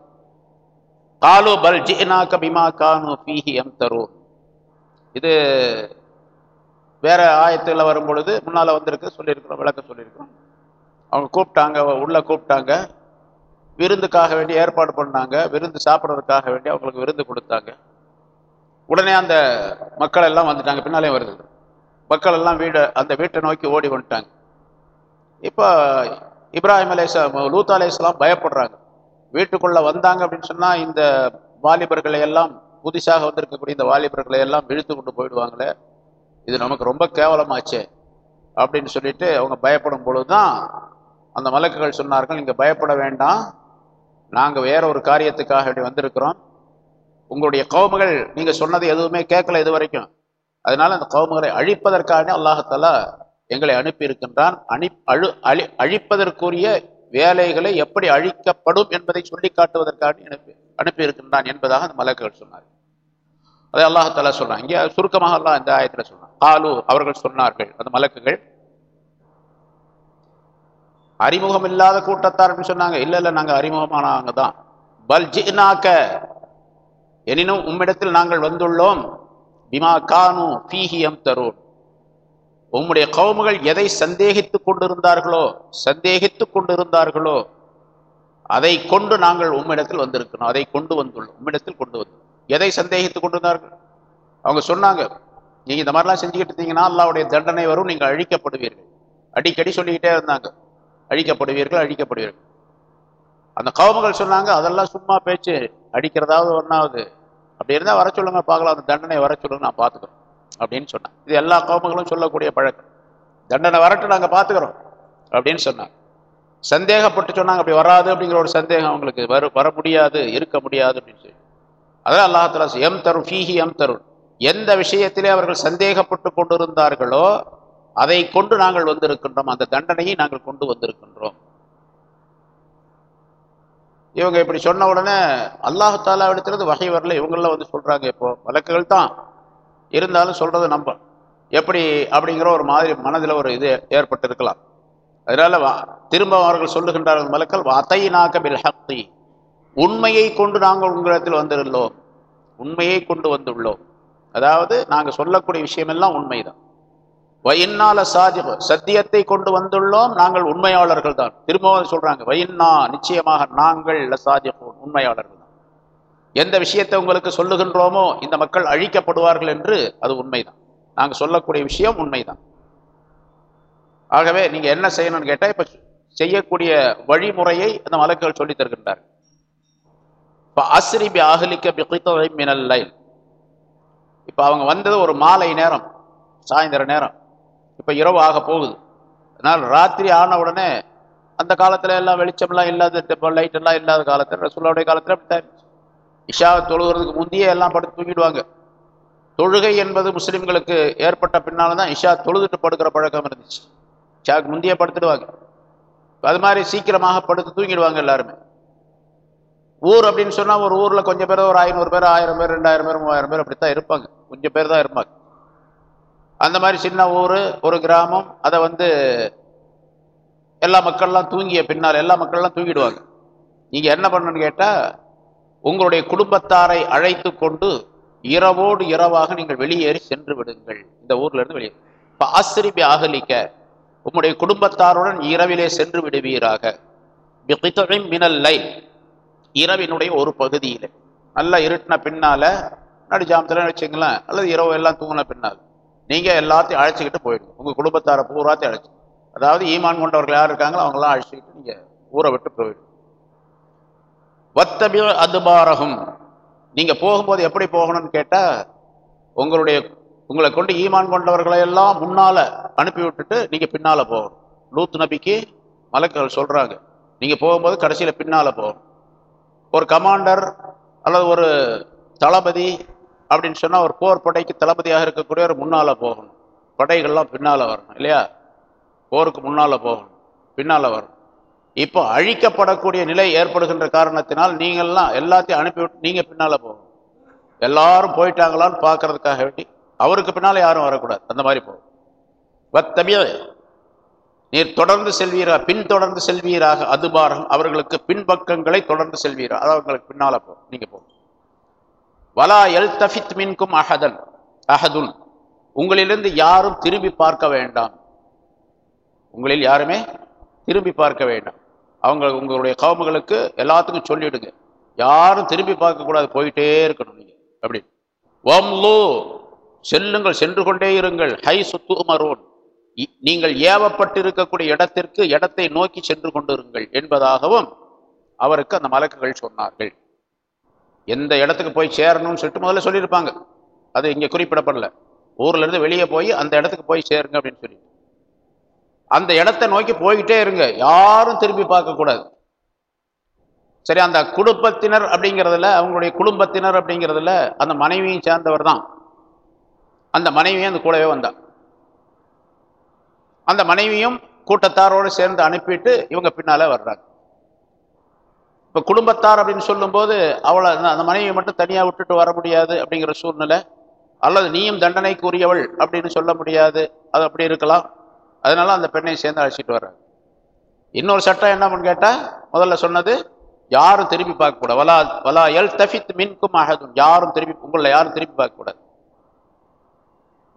காலு பல் ஜினா பிமா கானு பீஹி எம் தரு இது வேற ஆயத்தில் வரும் பொழுது முன்னால் வந்திருக்கு சொல்லியிருக்கிறோம் விளக்க சொல்லியிருக்கிறோம். அவங்க கூப்பிட்டாங்க உள்ளே கூப்பிட்டாங்க. விருந்துக்காக வேண்டி ஏற்பாடு பண்ணாங்க. விருந்து சாப்பிட்றதுக்காக வேண்டி அவங்களுக்கு விருந்து கொடுத்தாங்க. உடனே அந்த மக்கள் எல்லாம் வந்துட்டாங்க பின்னாலே வருது. மக்கள் எல்லாம் வீடு அந்த வீட்டை நோக்கி ஓடி வந்துட்டாங்க. இப்போ இப்ராஹிம் அலேஸ்லாம் லூத் அலேஸ்லாம் பயப்படுறாங்க. வீட்டுக்குள்ளே வந்தாங்க அப்படின்னு சொன்னால் இந்த வாலிபர்களை எல்லாம் புதுசாக வந்திருக்கக்கூடிய இந்த வாலிபர்களை எல்லாம் இழுத்து கொண்டு போயிடுவாங்களே. இது நமக்கு ரொம்ப கேவலமாச்சே அப்படின்னு சொல்லிட்டு அவங்க பயப்படும் பொழுது தான் அந்த மலக்குகள் சொன்னார்கள் நீங்கள் பயப்பட வேண்டாம். நாங்கள் வேற ஒரு காரியத்துக்காக அப்படி வந்திருக்கிறோம். உங்களுடைய கவுமுகள் நீங்கள் சொன்னது எதுவுமே கேட்கல இது வரைக்கும். அதனால அந்த கவுமுகளை அழிப்பதற்காக அல்லாஹத்தாலா எங்களை அனுப்பி இருக்கின்றான் அணி அழு அழி அழிப்பதற்குரிய வேலைகளை எப்படி அழிக்கப்படும் என்பதை சொல்லி காட்டுவதற்காக அனுப்பி அனுப்பியிருக்கின்றான் என்பதாக அந்த மலக்குகள் சொன்னார் அதை அல்லாஹாலா சொல்றான். இங்கே சுருக்கமாக அல்லாஹ் இந்த ஆயத்தில் சொல்றான். காலு அவர்கள் சொன்னார்கள் அந்த மலக்குகள். அறிமுகம் இல்லாத கூட்டத்தார் அப்படின்னு சொன்னாங்க. இல்ல இல்ல நாங்க அறிமுகமானவங்க தான். பல்ஜினாக்க எனினும் உம்மிடத்தில் நாங்கள் வந்துள்ளோம். பிமா கானு பீஹியம் தருண் உம்முடைய கவுமுகள் எதை சந்தேகித்துக் கொண்டிருந்தார்களோ சந்தேகித்து கொண்டிருந்தார்களோ அதை கொண்டு நாங்கள் உம்மிடத்தில் வந்திருக்கிறோம். அதை கொண்டு வந்துள்ளோம். உம்மிடத்தில் கொண்டு வந்து எதை சந்தேகித்துக் கொண்டிருந்தார்கள்? அவங்க சொன்னாங்க நீங்கள் இந்த மாதிரிலாம் செஞ்சுக்கிட்டு இருந்தீங்கன்னா அல்லாவுடைய தண்டனை வரும் நீங்கள் அழிக்கப்படுவீர்கள். அடிக்கடி சொல்லிக்கிட்டே இருந்தாங்க அழிக்கப்படுவீர்கள் அழிக்கப்படுவீர்கள். அந்த கவுமுகள் சொன்னாங்க அதெல்லாம் சும்மா பேச்சு அடிக்கிறதாவது ஒன்றாவது அப்படி இருந்தால் வர சொல்லுங்க பார்க்கலாம் அந்த தண்டனை வர சொல்லுங்க நான் பார்த்துக்கிறோம் அப்படின்னு சொன்னாங்க. இது எல்லா கவுமுகளும் சொல்லக்கூடிய பழக்கம். தண்டனை வரட்டு நாங்கள் பார்த்துக்கிறோம் அப்படின்னு சொன்னாங்க. சந்தேகப்பட்டு சொன்னாங்க அப்படி வராது அப்படிங்கிற ஒரு சந்தேகம் அவங்களுக்கு வர வர முடியாது இருக்க முடியாது அப்படின்னு சொல்லி. அதான் அல்லாஹால எம் தரும் ஃபீஹி எம் தருண் எந்த விஷயத்திலே அவர்கள் சந்தேகப்பட்டு கொண்டிருந்தார்களோ அதை கொண்டு நாங்கள் வந்திருக்கின்றோம். அந்த தண்டனையை நாங்கள் கொண்டு வந்திருக்கின்றோம். இவங்க இப்படி சொன்ன உடனே அல்லாஹு தாலா எடுத்துறது வகை வரல. இவங்களாம் வந்து சொல்றாங்க இப்போ வழக்குகள் தான். இருந்தாலும் சொல்றதை நம்ப. எப்படி அப்படிங்கிற ஒரு மாதிரி மனதில் ஒரு இது ஏற்பட்டிருக்கலாம். அதனால வா- திரும்ப அவர்கள் சொல்லுகின்றார்கள் மலக்கள் வாத்தை நாக்கபில் ஹக்தி உண்மையை கொண்டு நாங்கள் உங்களிடத்தில் வந்துள்ளோம் உண்மையை கொண்டு வந்துள்ளோம். அதாவது நாங்கள் சொல்லக்கூடிய விஷயமெல்லாம் உண்மைதான். வயின்னால சாதிக சத்தியத்தை கொண்டு வந்துள்ளோம் நாங்கள் உண்மையாளர்கள் தான். திரும்பவும் சொல்றாங்க வயின்னா நிச்சயமாக நாங்கள் லசாதிகூன் உண்மையாளர்கள் தான். எந்த விஷயத்தை உங்களுக்கு சொல்லுகின்றோமோ இந்த மக்கள் அழிக்கப்படுவார்கள் என்று அது உண்மைதான். நாங்கள் சொல்லக்கூடிய விஷயம் உண்மைதான். ஆகவே நீங்க என்ன செய்யணும்னு கேட்டால் இப்போ செய்யக்கூடிய வழிமுறையை அந்த மலக்குகள் சொல்லி தருகின்றார் இப்போ அஸ்ரி பி அகலிக்க பிகித்தவை மினல்லை இப்போ அவங்க வந்தது ஒரு மாலை நேரம் சாயந்தர நேரம். இப்போ இரவு ஆக போகுது. அதனால் ராத்திரி ஆன உடனே அந்த காலத்தில் எல்லாம் வெளிச்சம்லாம் இல்லாத லைட் எல்லாம் இல்லாத காலத்தில் ரசூலுடைய காலத்தில் அப்படித்தான் இஷா இஷாவை தொழுகிறதுக்கு முந்தையே எல்லாம் படுத்து தூங்கிடுவாங்க. தொழுகை என்பது முஸ்லீம்களுக்கு ஏற்பட்ட பின்னால் தான் இஷா தொழுதுட்டு படுக்கிற பழக்கம் இருந்துச்சு. இஷாவுக்கு முந்தையே படுத்துடுவாங்க. அது மாதிரி சீக்கிரமாக படுத்து தூங்கிடுவாங்க எல்லாருமே. ஊர் அப்படின்னு சொன்னால் ஒரு ஊரில் கொஞ்சம் பேர் ஒரு ஐநூறு பேர் ஆயிரம் பேர் ரெண்டாயிரம் பேர் மூவாயிரம் பேர் அப்படித்தான் இருப்பாங்க. கொஞ்சம் பேர் தான் இருப்பாங்க. அந்த மாதிரி சின்ன ஊர் ஒரு கிராமம் அதை வந்து எல்லா மக்கள்லாம் தூங்கிய பின்னால் எல்லா மக்கள்லாம் தூங்கிடுவாங்க. நீங்கள் என்ன பண்ணணும்னு கேட்டால் உங்களுடைய குடும்பத்தாரை அழைத்து கொண்டு இரவோடு இரவாக நீங்கள் வெளியேறி சென்று விடுங்கள். இந்த ஊர்லேருந்து வெளியே. இப்போ ஆசிரிபி ஆகலிக்க உம்முடைய குடும்பத்தாருடன் இரவிலே சென்று விடுவீராக. மினல் லைல். இரவினுடைய ஒரு பகுதியில். நல்லா இருட்டின பின்னால நடுஜாமத்துல வச்சுங்களேன் அல்லது இரவு எல்லாம் தூங்கின பின்னால். நீங்கள் எல்லாத்தையும் அழைச்சிக்கிட்டு போயிடுங்க. உங்கள் குடும்பத்தாரை பூராத்தையும் அழைச்சி அதாவது ஈமான் கொண்டவர்கள் யார் இருக்காங்களோ அவங்களாம் அழைச்சிக்கிட்டு நீங்கள் ஊரை விட்டு போயிடுங்க. வத்தபி அதுபாரகம் நீங்கள் போகும்போது எப்படி போகணும்னு கேட்டால் உங்களுடைய உங்களை கொண்டு ஈமான் கொண்டவர்களை எல்லாம் முன்னால் அனுப்பி விட்டுட்டு நீங்கள் பின்னால் போகணும். லூத் நபிக்கு மலக்கள் சொல்கிறாங்க நீங்கள் போகும்போது கடைசியில் பின்னால் போகணும். ஒரு கமாண்டர் அல்லது ஒரு தளபதி அப்படின்னு சொன்னால் ஒரு போர் படைக்கு தளபதியாக இருக்கக்கூடிய ஒரு முன்னால் போகணும். படைகள்லாம் பின்னால் வரணும் இல்லையா? போருக்கு முன்னால் போகணும் பின்னால் வரணும். இப்போ அழிக்கப்படக்கூடிய நிலை ஏற்படுகின்ற காரணத்தினால் நீங்கள்லாம் எல்லாத்தையும் அனுப்பிவிட்டு நீங்கள் பின்னால் போகணும். எல்லாரும் போயிட்டாங்களான்னு பார்க்கறதுக்காக வேண்டி அவருக்கு பின்னால் யாரும் வரக்கூடாது. அந்த மாதிரி போகும் வத்தமிய நீர் தொடர்ந்து செல்வீரா பின் தொடர்ந்து செல்வீராக அதுபாரம் அவர்களுக்கு பின்பக்கங்களை தொடர்ந்து செல்வீரா. அதாவது அவங்களுக்கு பின்னால போ நீங்க போ. வலா எல் தஃபித் மின்கும் அஹதன் அஹதுன். உங்களிலிருந்து யாரும் திரும்பி பார்க்க வேண்டாம். உங்களில் யாருமே திரும்பி பார்க்க வேண்டாம். அவங்க உங்களுடைய கவுமுகளுக்கு எல்லாத்துக்கும் சொல்லிடுங்க. யாரும் திரும்பி பார்க்கக்கூடாது போயிட்டே இருக்கணும் நீங்க. அப்படி. வம்லு செல்லுங்கள் சென்று கொண்டே இருங்கள். ஹை சுத்து மரோன் நீங்கள் ஏவப்பட்டிருக்கக்கூடிய இடத்திற்கு இடத்தை நோக்கி சென்று கொண்டிருங்கள் என்பதாகவும் அவருக்கு அந்த மலக்குகள் சொன்னார்கள். எந்த இடத்துக்கு போய் சேரணும்னு சொல்லிட்டு முதல்ல சொல்லியிருப்பாங்க. அது இங்கே குறிப்பிடப்படல. ஊர்ல இருந்து வெளியே போய் அந்த இடத்துக்கு போய் சேருங்க அப்படின்னு சொல்லி அந்த இடத்தை நோக்கி போய்கிட்டே இருங்க. யாரும் திரும்பி பார்க்கக்கூடாது சரி அந்த குடும்பத்தினர் அப்படிங்கிறதுல அவங்களுடைய குடும்பத்தினர் அப்படிங்கிறதுல அந்த மனைவியும் சேர்ந்தவர் தான். அந்த மனைவியும் அந்த கூடவே வந்தா. அந்த மனைவியும் கூட்டத்தாரோடு சேர்ந்து அனுப்பிட்டு இவங்க பின்னால வர்றாங்க. இப்போ குடும்பத்தார் அப்படின்னு சொல்லும்போது அவளை அந்த- மனைவியை மட்டும் தனியாக விட்டுட்டு வர முடியாது அப்படிங்கிற சூழ்நிலை. அல்லது நீயும் தண்டனைக்கு உரியவள் அப்படின்னு சொல்ல முடியாது. அது அப்படி இருக்கலாம். அதனால அந்த பெண்ணை சேர்ந்து அழைச்சிட்டு வர்றாங்க. இன்னொரு சட்டம் என்ன கேட்டால் முதல்ல சொன்னது யாரும் திரும்பி பார்க்கக்கூடாது. வலா வலா எல் தஃபித் மின்கும் அகதும் யாரும் திரும்பி உங்களை யாரும் திரும்பி பார்க்கக்கூடாது.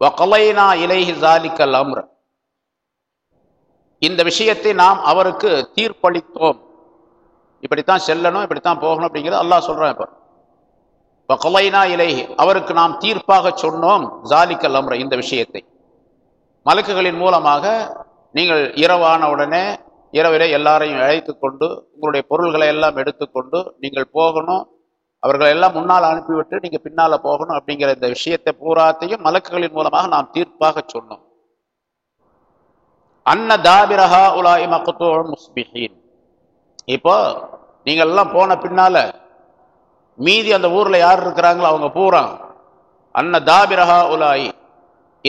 வகலைனா இலைஹி ஜாலிக்கல் அம்ர. இந்த விஷயத்தை நாம் அவருக்கு தீர்ப்பளித்தோம். இப்படித்தான் செல்லணும் இப்படித்தான் போகணும் அப்படிங்கிறது அல்லாஹ் இப்போ. இப்போ கொலைனா இலை அவருக்கு நாம் தீர்ப்பாக சொன்னோம் ஜாலிக்கல் அம்ர இந்த விஷயத்தை. மலக்குகளின் மூலமாக நீங்கள் இரவான உடனே இரவிலே எல்லாரையும் அழைத்து கொண்டு உங்களுடைய பொருள்களை எல்லாம் எடுத்துக்கொண்டு நீங்கள் போகணும் அவர்களை எல்லாம் முன்னால் அனுப்பிவிட்டு நீங்கள் பின்னால் போகணும் அப்படிங்கிற இந்த விஷயத்தை பூராத்தையும் மலக்குகளின் மூலமாக நாம் தீர்ப்பாக சொன்னோம். அன்ன தாபிரஹா உலாய் மகத்தோ முஸ்பிஹீன். இப்போ நீங்கள்லாம் போன பின்னால மீதி அந்த ஊரில் யார் இருக்கிறாங்களோ அவங்க பூரா அன்ன தாபிரஹா உலாய்.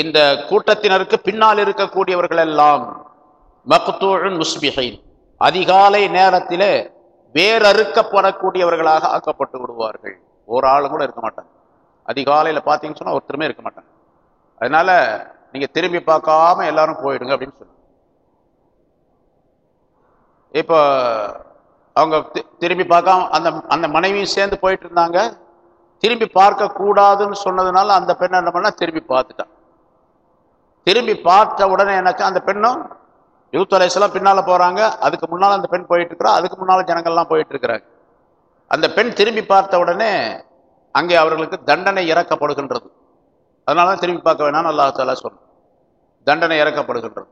இந்த கூட்டத்தினருக்கு பின்னால் இருக்கக்கூடியவர்கள் எல்லாம் மக்தூழன் முஸ்பிஹீன். அதிகாலை நேரத்திலே வேறறுக்கப்படக்கூடியவர்களாக ஆக்கப்பட்டு விடுவார்கள். ஒரு ஆளும் கூட இருக்க மாட்டாங்க. அதிகாலையில் பார்த்தீங்கன்னு சொன்னால் ஒருத்தருமே இருக்க மாட்டாங்க. அதனால் நீங்கள் திரும்பி பார்க்காம எல்லாரும் போயிடுங்க அப்படின்னு சொல்லி இப்போ அவங்க தி- திரும்பி பார்க்காம அந்த அந்த மனைவியும் சேர்ந்து போயிட்டு இருந்தாங்க திரும்பி பார்க்க கூடாதுன்னு சொன்னதுனால அந்த பெண்ணை என்ன பண்ணால் திரும்பி பார்த்துட்டான் திரும்பி பார்த்த உடனே எனக்கு அந்த பெண்ணும் யூத் அலைஸ்லாம் பின்னால் போகிறாங்க அதுக்கு முன்னால் அந்த பெண் போயிட்டு இருக்கிறா அதுக்கு முன்னால் ஜனங்கள்லாம் போயிட்டு இருக்கிறாங்க அந்த பெண் திரும்பி பார்த்த உடனே அங்கே அவர்களுக்கு தண்டனை இறக்கப்படுகின்றது. அதனால தான் திரும்பி பார்க்க வேணாம்னு அல்லாஹ் தாலா சொன்னான். தண்டனை இறக்கப்படுகின்றது.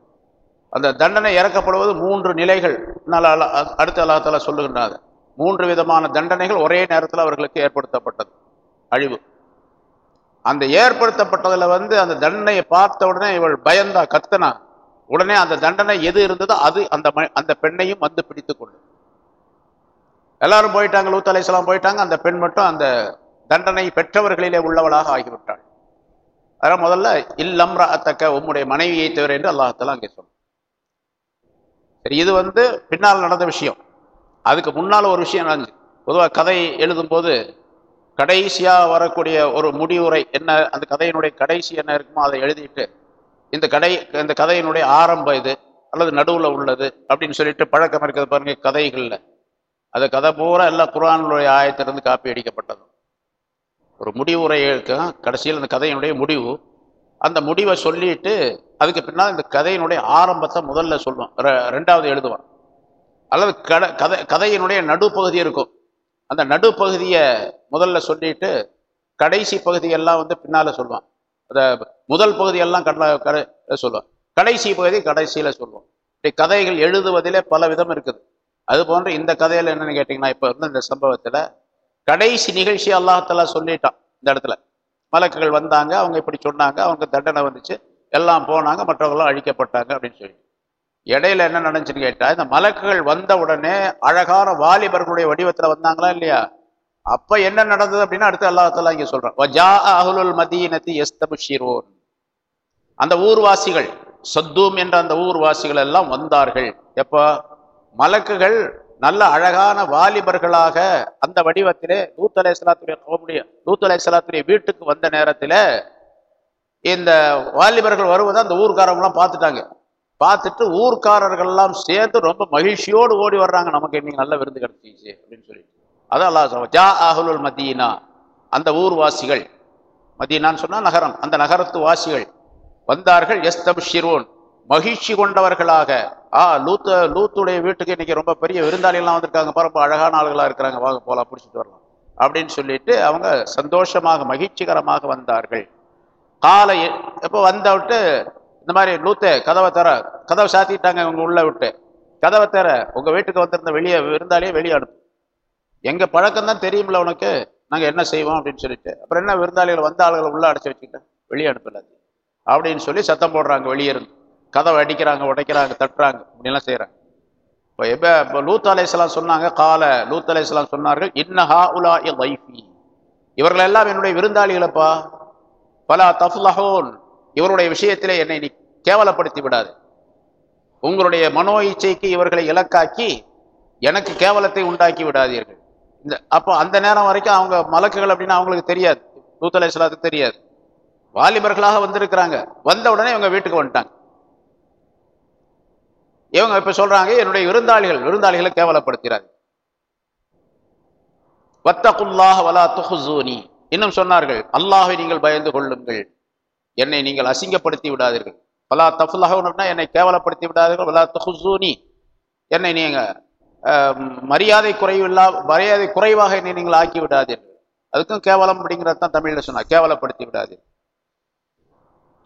அந்த தண்டனை இறக்கப்படுவது மூன்று நிலைகள். பின்னால அல்லா- அ- அடுத்து சொல்லுகின்றார் மூன்று விதமான தண்டனைகள் ஒரே நேரத்தில் அவர்களுக்கு ஏற்படுத்தப்பட்டது. அழிவு. அந்த ஏற்படுத்தப்பட்டதில் வந்து அந்த தண்டனையை பார்த்த உடனே இவள் பயந்தா கத்தனா. உடனே அந்த தண்டனை எது இருந்ததோ அது அந்த ம- அந்த பெண்ணையும் வந்து பிடித்து கொண்டு. எல்லாரும் போயிட்டாங்க லூத் அலைஹிஸ்ஸலாம் போயிட்டாங்க அந்த பெண் மட்டும் அந்த தண்டனை பெற்றவர்களிலே உள்ளவளாக ஆகிவிட்டாள். அதனால் முதல்ல இல்லம்ரா அத்தக்க உம்முடைய மனைவியை தவிர என்று அல்லாஹால அங்கே சொன்னான். சரி இது வந்து பின்னால் நடந்த விஷயம். அதுக்கு முன்னால் ஒரு விஷயம் நடந்துச்சு. பொதுவாக கதை எழுதும்போது கடைசியாக வரக்கூடிய ஒரு முடிவுரை என்ன அந்த கதையினுடைய கடைசி என்ன இருக்குமோ அதை எழுதிட்டு இந்த கடை இந்த கதையினுடைய ஆரம்பம் இது அல்லது நடுவில் உள்ளது அப்படின்னு சொல்லிட்டு பழக்கம் இருக்கிறது பாருங்க கதைகளில். அந்த கதை பூரா எல்லாம் குரானுடைய ஆயத்திலிருந்து காப்பி அடிக்கப்பட்டது. ஒரு முடிவுரை இருக்கும் கடைசியில் அந்த கதையினுடைய முடிவு. அந்த முடிவை சொல்லிட்டு அதுக்கு பின்னால் இந்த கதையினுடைய ஆரம்பத்தை முதல்ல சொல்லுவான். ரெண்டாவது எழுதுவான். அல்லது கதை கதை கதையினுடைய நடுப்பகுதி இருக்கும். அந்த நடுப்பகுதியை முதல்ல சொல்லிட்டு கடைசி பகுதியெல்லாம் வந்து பின்னால் சொல்லுவான். அந்த முதல் பகுதியெல்லாம் கடல சொல்லுவான். கடைசி பகுதி கடைசியில் சொல்லுவான். இப்படி கதைகள் எழுதுவதிலே பல விதம் இருக்குது. அது போன்று இந்த கதையில் என்னென்னு கேட்டிங்கன்னா இப்போ வந்து இந்த சம்பவத்தில் கடைசி நிகழ்ச்சி அல்லாஹத்தெல்லாம் சொல்லிட்டான் இந்த இடத்துல. மலக்குகள் வந்தாங்க அவங்க இப்படி சொன்னாங்க அவங்க தண்டனை வந்துச்சு. எல்லாம் போனாங்க மற்றவங்களும் அழிக்கப்பட்டாங்க அப்படின்னு சொல்லி. இடையில என்ன நடந்துச்சுன்னு கேட்டா இந்த மலக்குகள் வந்த உடனே அழகான வாலிபர்களுடைய வடிவத்துல வந்தாங்களா இல்லையா? அப்ப என்ன நடந்தது அப்படின்னா அடுத்து அல்லாஹாலா இங்க சொல்றேன் வஜா அஹுலுல் மதீனத்தி யஸ்தபுஷிரோன். அந்த ஊர்வாசிகள் சத்தூம் என்ற அந்த ஊர்வாசிகள் எல்லாம் வந்தார்கள். எப்போ? மலக்குகள் நல்ல அழகான வாலிபர்களாக அந்த வடிவத்திலே லூத் அலைஹிஸ்ஸலாத்துடைய கௌமுடைய லூத் அலைஹிஸ்ஸலாத்துடைய வீட்டுக்கு வந்த நேரத்திலே இந்த வாலிபர்கள் வருவதை அந்த ஊர்க்காரவங்களாம் பார்த்துட்டாங்க. பார்த்துட்டு ஊர்க்காரர்கள்லாம் சேர்ந்து ரொம்ப மகிழ்ச்சியோடு ஓடி வர்றாங்க. நமக்கு இன்னைக்கு நல்ல விருந்து கிடைச்சிச்சு அப்படின்னு சொல்லிட்டு. அதான் அல்லா ஜா அஹ்லுல் மதீனா. அந்த ஊர்வாசிகள் மதீனான்னு சொன்னால் நகரம் அந்த நகரத்து வாசிகள் வந்தார்கள் எஸ்தம் ஷிரோன் மகிழ்ச்சி கொண்டவர்களாக ஆ லூத்த லூத்துடைய வீட்டுக்கு இன்னைக்கு ரொம்ப பெரிய விருந்தாளிகள்லாம் வந்திருக்காங்க. பரப்ப ரொம்ப அழகான ஆளுகளாக இருக்கிறாங்க. வாங்க போகலாம் பிடிச்சிட்டு வரலாம். அப்படின்னு சொல்லிட்டு அவங்க சந்தோஷமாக மகிழ்ச்சிகரமாக வந்தார்கள். காலை எப்போ வந்த விட்டு இந்த மாதிரி லூத்தே கதவை தர கதவை சாத்திட்டாங்க இவங்க உள்ள விட்டு. கதவை தர உங்க வீட்டுக்கு வந்திருந்த வெளியே விருந்தாளியே வெளியே அனுப்பு. எங்க பழக்கம் தான் தெரியும்ல உனக்கு? நாங்க என்ன செய்வோம் அப்படின்னு சொல்லிட்டு. அப்புறம் என்ன விருந்தாளிகள் வந்த ஆளுகளை உள்ள அடைச்சி வச்சுக்கிட்டேன் வெளியே அனுப்பல அப்படின்னு சொல்லி சத்தம் போடுறாங்க வெளியே இருந்து. கதவை அடிக்கிறாங்க உடைக்கிறாங்க தட்டுறாங்க. இப்படிலாம் செய்கிறாங்க இப்போ எப்போ இப்போ லூத் சொன்னாங்க கால லூத் சொன்னார்கள் இன்னஹா உலா வைஃபி இவர்கள் எல்லாம் என்னுடைய விருந்தாளிகளப்பா. பலா தஃப்லஹூன் இவருடைய விஷயத்திலே என்னை நீ கேவலப்படுத்தி விடாது. உங்களுடைய மனோ இச்சைக்கு இவர்களை இலக்காக்கி எனக்கு கேவலத்தை உண்டாக்கி விடாதீர்கள். இந்த அப்போ அந்த நேரம் வரைக்கும் அவங்க மலக்குகள் அப்படின்னு அவங்களுக்கு தெரியாது. தூத்தலை அலைஹிஸ்ஸலாத்துக்கு தெரியாது. வாலிபர்களாக வந்திருக்கிறாங்க. வந்த உடனே இவங்க வீட்டுக்கு வந்துட்டாங்க. இவங்க இப்ப சொல்றாங்க என்னுடைய விருந்தாளிகள் விருந்தாளிகளை கேவலப்படுத்துகிறார்கள் வத்தகுல்லாஹ் வலா துஹுசூனி இன்னும் சொன்னார்கள் அல்லாஹை நீங்கள் பயந்து கொள்ளுங்கள். என்னை நீங்கள் அசிங்கப்படுத்தி விடாதீர்கள். பலா தஃபுல்லாஹ்னா என்னை கேவலப்படுத்தி விடாதீர்கள். பலா தஹுசூனி என்னை நீங்க மரியாதை குறைவில்லா மரியாதை குறைவாக என்னை நீங்கள் ஆக்கி விடாதீர்கள். அதுக்கும் கேவலம் அப்படிங்கிறது தான் தமிழில் சொன்னார் கேவலப்படுத்தி விடாதீர்கள்.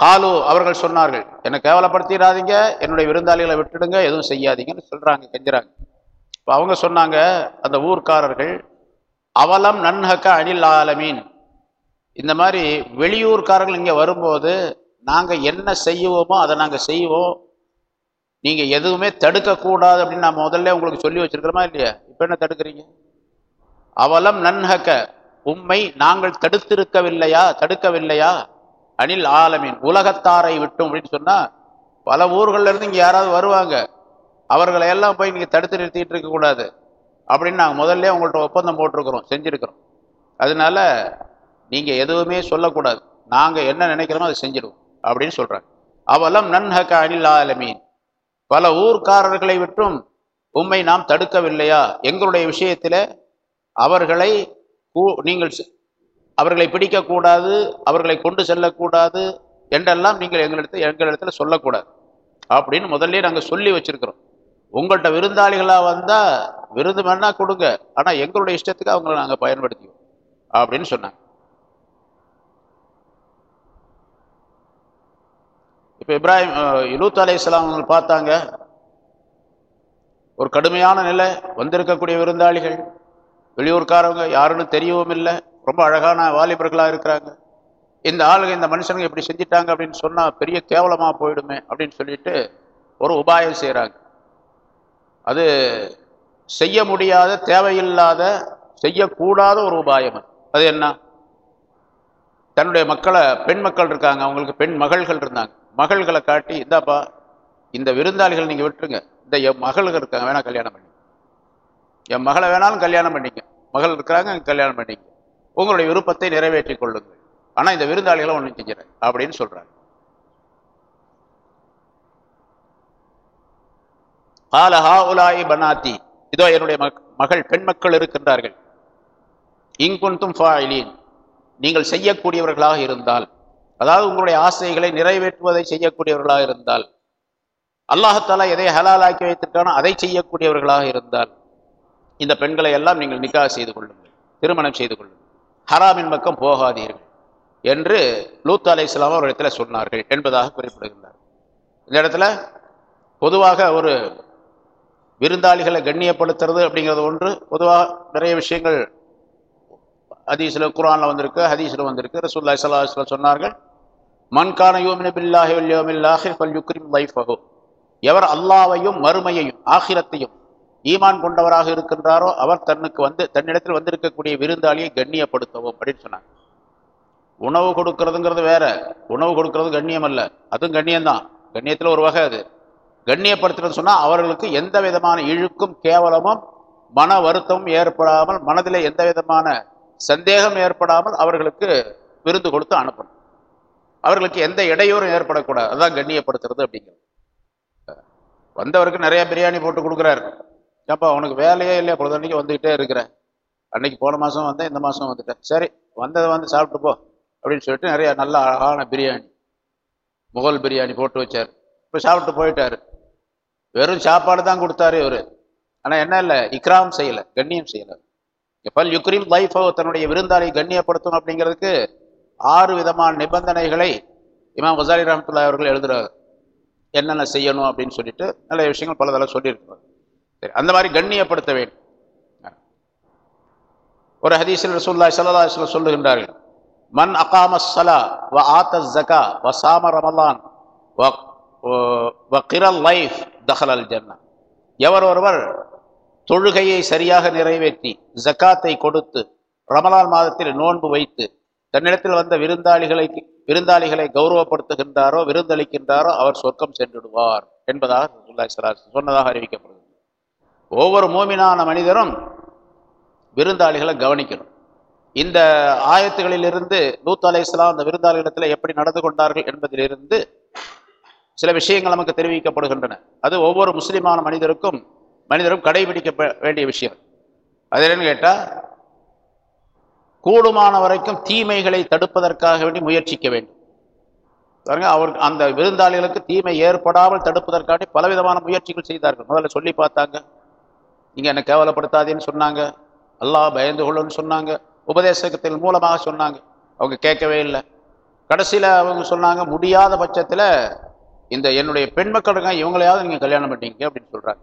காலு அவர்கள் சொன்னார்கள் என்னை கேவலப்படுத்திடாதீங்க. என்னுடைய விருந்தாளிகளை விட்டுடுங்க. எதுவும் செய்யாதீங்கன்னு சொல்றாங்க கெஞ்சுறாங்க. இப்போ அவங்க சொன்னாங்க அந்த ஊர்க்காரர்கள் அவலம் நன்ஹக்க அனில் ஆலமீன். இந்த மாதிரி வெளியூர்காரர்கள் இங்கே வரும்போது நாங்கள் என்ன செய்வோமோ அதை நாங்கள் செய்வோம். நீங்கள் எதுவுமே தடுக்கக்கூடாது அப்படின்னு நான் முதல்ல உங்களுக்கு சொல்லி வச்சுருக்கிறோமா இல்லையா? இப்போ என்ன தடுக்கிறீங்க? அவலம் நன்ஹக்க உம்மை நாங்கள் தடுத்திருக்கவில்லையா? தடுக்கவில்லையா? அனில் ஆலமீன் உலகத்தாரை விட்டும் அப்படின்னு சொன்னால் பல ஊர்கள்லேருந்து இங்கே யாராவது வருவாங்க. அவர்களை எல்லாம் போய் நீங்கள் தடுத்து நிறுத்திட்டு இருக்கக்கூடாது. அப்படின்னு நாங்கள் முதல்ல உங்கள்கிட்ட ஒப்பந்தம் போட்டிருக்கிறோம் செஞ்சுருக்கிறோம். அதனால நீங்கள் எதுவுமே சொல்லக்கூடாது. நாங்கள் என்ன நினைக்கிறோமோ அதை செஞ்சிடுவோம் அப்படின்னு சொல்கிறாங்க அவலம் நன்ஹக அனில் ஆலமீன். பல ஊர்க்காரர்களை விட்டும் உம்மை நாம் தடுக்கவில்லையா? எங்களுடைய விஷயத்தில் அவர்களை கூ- நீங்கள் செ- அவர்களை பிடிக்கக்கூடாது அவர்களை கொண்டு செல்லக்கூடாது என்றெல்லாம் நீங்கள் எங்களிடத்தில் எங்களிடத்துல சொல்லக்கூடாது. அப்படின்னு முதல்ல நாங்கள் சொல்லி வச்சுருக்கிறோம். உங்கள்கிட்ட விருந்தாளிகளாக வந்தால் விருந்து வேணால் கொடுங்க. ஆனால் எங்களுடைய இஷ்டத்துக்கு அவங்கள நாங்கள் பயன்படுத்திக்குவோம் அப்படின்னு சொன்னாங்க. இப்போ இப்ராஹிம் இலூத் அலை இஸ்லாம் பார்த்தாங்க. ஒரு கடுமையான நிலை வந்திருக்கக்கூடிய விருந்தாளிகள் வெளியூர்காரவங்க யாருன்னு தெரியவும் இல்லை. ரொம்ப அழகான வாலிபர்களாக இருக்கிறாங்க. இந்த ஆளுங்க இந்த மனுஷனுங்க இப்படி செஞ்சிட்டாங்க அப்படின்னு சொன்னால் பெரிய கேவலமாக போயிடுமே அப்படின்னு சொல்லிட்டு ஒரு உபாயம் செய்கிறாங்க அது செய்ய முடியாத தேவையில்லாத செய்யக்கூடாத ஒரு உபாயம் அது என்ன? தன்னுடைய மக்களை பெண் மக்கள் இருக்காங்க. அவங்களுக்கு பெண் மகள்கள் இருந்தாங்க. மகள்களை காட்டி இந்தாப்பா இந்த விருந்தாளிகள் நீங்கள் விட்டுருங்க. இந்த என் மகள்கள் இருக்காங்க வேணால் கல்யாணம் பண்ணி என் மகளை வேணாலும் கல்யாணம் பண்ணிங்க மகள் இருக்கிறாங்க கல்யாணம் பண்ணிக்க. உங்களுடைய விருப்பத்தை நிறைவேற்றிக் கொள்ளுங்கள். ஆனால் இந்த விருந்தாளிகளை ஒன்றும் செஞ்சிடறேன் அப்படின்னு சொல்கிறாங்க கால ஹாவுலாயி பனாத்தி. இதோ என்னுடைய மக்- மகள் பெண் மக்கள் இருக்கின்றார்கள். இங்குந்தும் ஃபாயிலீன். நீங்கள் செய்யக்கூடியவர்களாக இருந்தால் அதாவது உங்களுடைய ஆசைகளை நிறைவேற்றுவதை செய்யக்கூடியவர்களாக இருந்தால் அல்லாஹத்தாலா எதை ஹலாலாக்கி வைத்திருக்கானோ அதை செய்யக்கூடியவர்களாக இருந்தால் இந்த பெண்களை எல்லாம் நீங்கள் நிக்கா செய்து கொள்ளுங்கள் திருமணம் செய்து கொள்ளுங்கள். ஹராமின் பக்கம் போகாதீர்கள் என்று லூத் அலை இஸ்லாம் இடத்துல சொன்னார்கள் என்பதாக குறிப்பிடுகின்றார். இந்த இடத்துல பொதுவாக ஒரு விருந்தாளிகளை கண்ணியப்படுத்துறது அப்படிங்கிறது ஒன்று. பொதுவாக நிறைய விஷயங்கள் ஹதீஸில் குரானில் வந்திருக்கு ஹதீஸில் வந்திருக்கு. ரசூல்லா ஸல்லல்லாஹு சொன்னார்கள் மன்கான யோமின பில்லாஹி வல் யௌமில் ஆஹிர் யுக்ரிம் எவர் அல்லாவையும் மறுமையையும் ஆகிரத்தையும் ஈமான் கொண்டவராக இருக்கின்றாரோ அவர் தன்னுக்கு வந்து தன்னிடத்தில் வந்திருக்கக்கூடிய விருந்தாளியை கண்ணியப்படுத்தவும் அப்படின்னு சொன்னாங்க. உணவு கொடுக்கறதுங்கிறது வேற. உணவு கொடுக்கறது கண்ணியம் அல்ல. அதுவும் கண்ணியம்தான். கண்ணியத்தில் ஒரு வகை அது. கண்ணியப்படுத்துறது சொன்னால் அவர்களுக்கு எந்த விதமான இழுக்கும் கேவலமும் மன வருத்தமும் ஏற்படாமல் மனதில் எந்த விதமான சந்தேகம் ஏற்படாமல் அவர்களுக்கு விருந்து கொடுத்து அனுப்பணும். அவர்களுக்கு எந்த இடையூறும் ஏற்படக்கூடாது. அதுதான் கண்ணியப்படுத்துறது அப்படிங்கிறது. வந்தவருக்கு நிறைய பிரியாணி போட்டு கொடுக்குறாரு. ஏப்பா உனக்கு வேலையே இல்லையா? பொழுதன்னைக்கு வந்துக்கிட்டே இருக்கிறேன். அன்னைக்கு போன மாதம் வந்தேன் இந்த மாதம் வந்துட்டேன். சரி வந்ததை வந்து சாப்பிட்டு போ அப்படின்னு சொல்லிட்டு நிறைய நல்ல அழகான பிரியாணி முகல் பிரியாணி போட்டு வச்சார். இப்போ சாப்பிட்டு போயிட்டாரு. வெறும் சாப்பாடு தான் கொடுத்தாரு இவர். ஆனால் என்ன இல்லை இக்ராம் செய்யல கண்ணியம் செய்யலை. பல் யுக்ரீம் லைஃபோ தன்னுடைய விருந்தாளி கண்ணியப்படுத்தணும் அப்படிங்கிறதுக்கு ஆறு விதமான நிபந்தனைகளை இமாம் கசாலி ரஹமத்துல்லா அவர்கள் எழுதுறாரு. என்னென்ன செய்யணும் அப்படின்னு சொல்லிட்டு நல்ல விஷயங்கள் பலதெல்லாம் சொல்லியிருக்கிறார். சரி அந்த மாதிரி கண்ணியப்படுத்த வேண்டும். ஒரு ஹதீஸில் ரசூல்லா ஸல்லல்லாஹு சொல்லுகின்றார்கள் மன் அகாம சலா வ ஆத்த ஜகா வ சாம ரமலான் வ கிரல் லைஃப் தஹலல் ஜன்னா. எவர் ஒருவர் தொழுகையை சரியாக நிறைவேற்றி ஜக்காத்தை கொடுத்து ரமலான் மாதத்தில் நோன்பு வைத்து தன்னிடத்தில் வந்த விருந்தாளிகளை விருந்தாளிகளை கௌரவப்படுத்துகின்றாரோ விருந்தளிக்கின்றாரோ அவர் சொர்க்கம் சென்றுடுவார் என்பதாக சொன்னதாக அறிவிக்கப்படுகிறது. ஒவ்வொரு மூமினான மனிதரும் விருந்தாளிகளை கவனிக்கணும். இந்த ஆயத்துகளிலிருந்து லூத் அலை இஸ்லாம் அந்த விருந்தாளிகளிடத்தில் எப்படி நடந்து கொண்டார்கள் என்பதிலிருந்து சில விஷயங்கள் நமக்கு தெரிவிக்கப்படுகின்றன. அது ஒவ்வொரு முஸ்லிமான மனிதருக்கும் மனிதரும் கடைபிடிக்க வேண்டிய விஷயம். அது என்னன்னு கேட்டால் கூடுமான வரைக்கும் தீமைகளை தடுப்பதற்காக வேண்டி முயற்சிக்க வேண்டும். பாருங்க அவர் அந்த விருந்தாளிகளுக்கு தீமை ஏற்படாமல் தடுப்பதற்காண்டி பலவிதமான முயற்சிகள் செய்தார்கள். முதல்ல சொல்லி பார்த்தாங்க. நீங்கள் என்னை கேவலப்படுத்தாதேன்னு சொன்னாங்க. அல்லாஹ் பயந்து கொள்ளுன்னு சொன்னாங்க. உபதேசத்தின் மூலமாக சொன்னாங்க. அவங்க கேட்கவே இல்லை. கடைசியில் அவங்க சொன்னாங்க முடியாத பட்சத்தில் இந்த என்னுடைய பெண் மக்களுங்க இவங்களையாவது நீங்கள் கல்யாணம் பண்ணீங்க அப்படின்னு சொல்கிறாங்க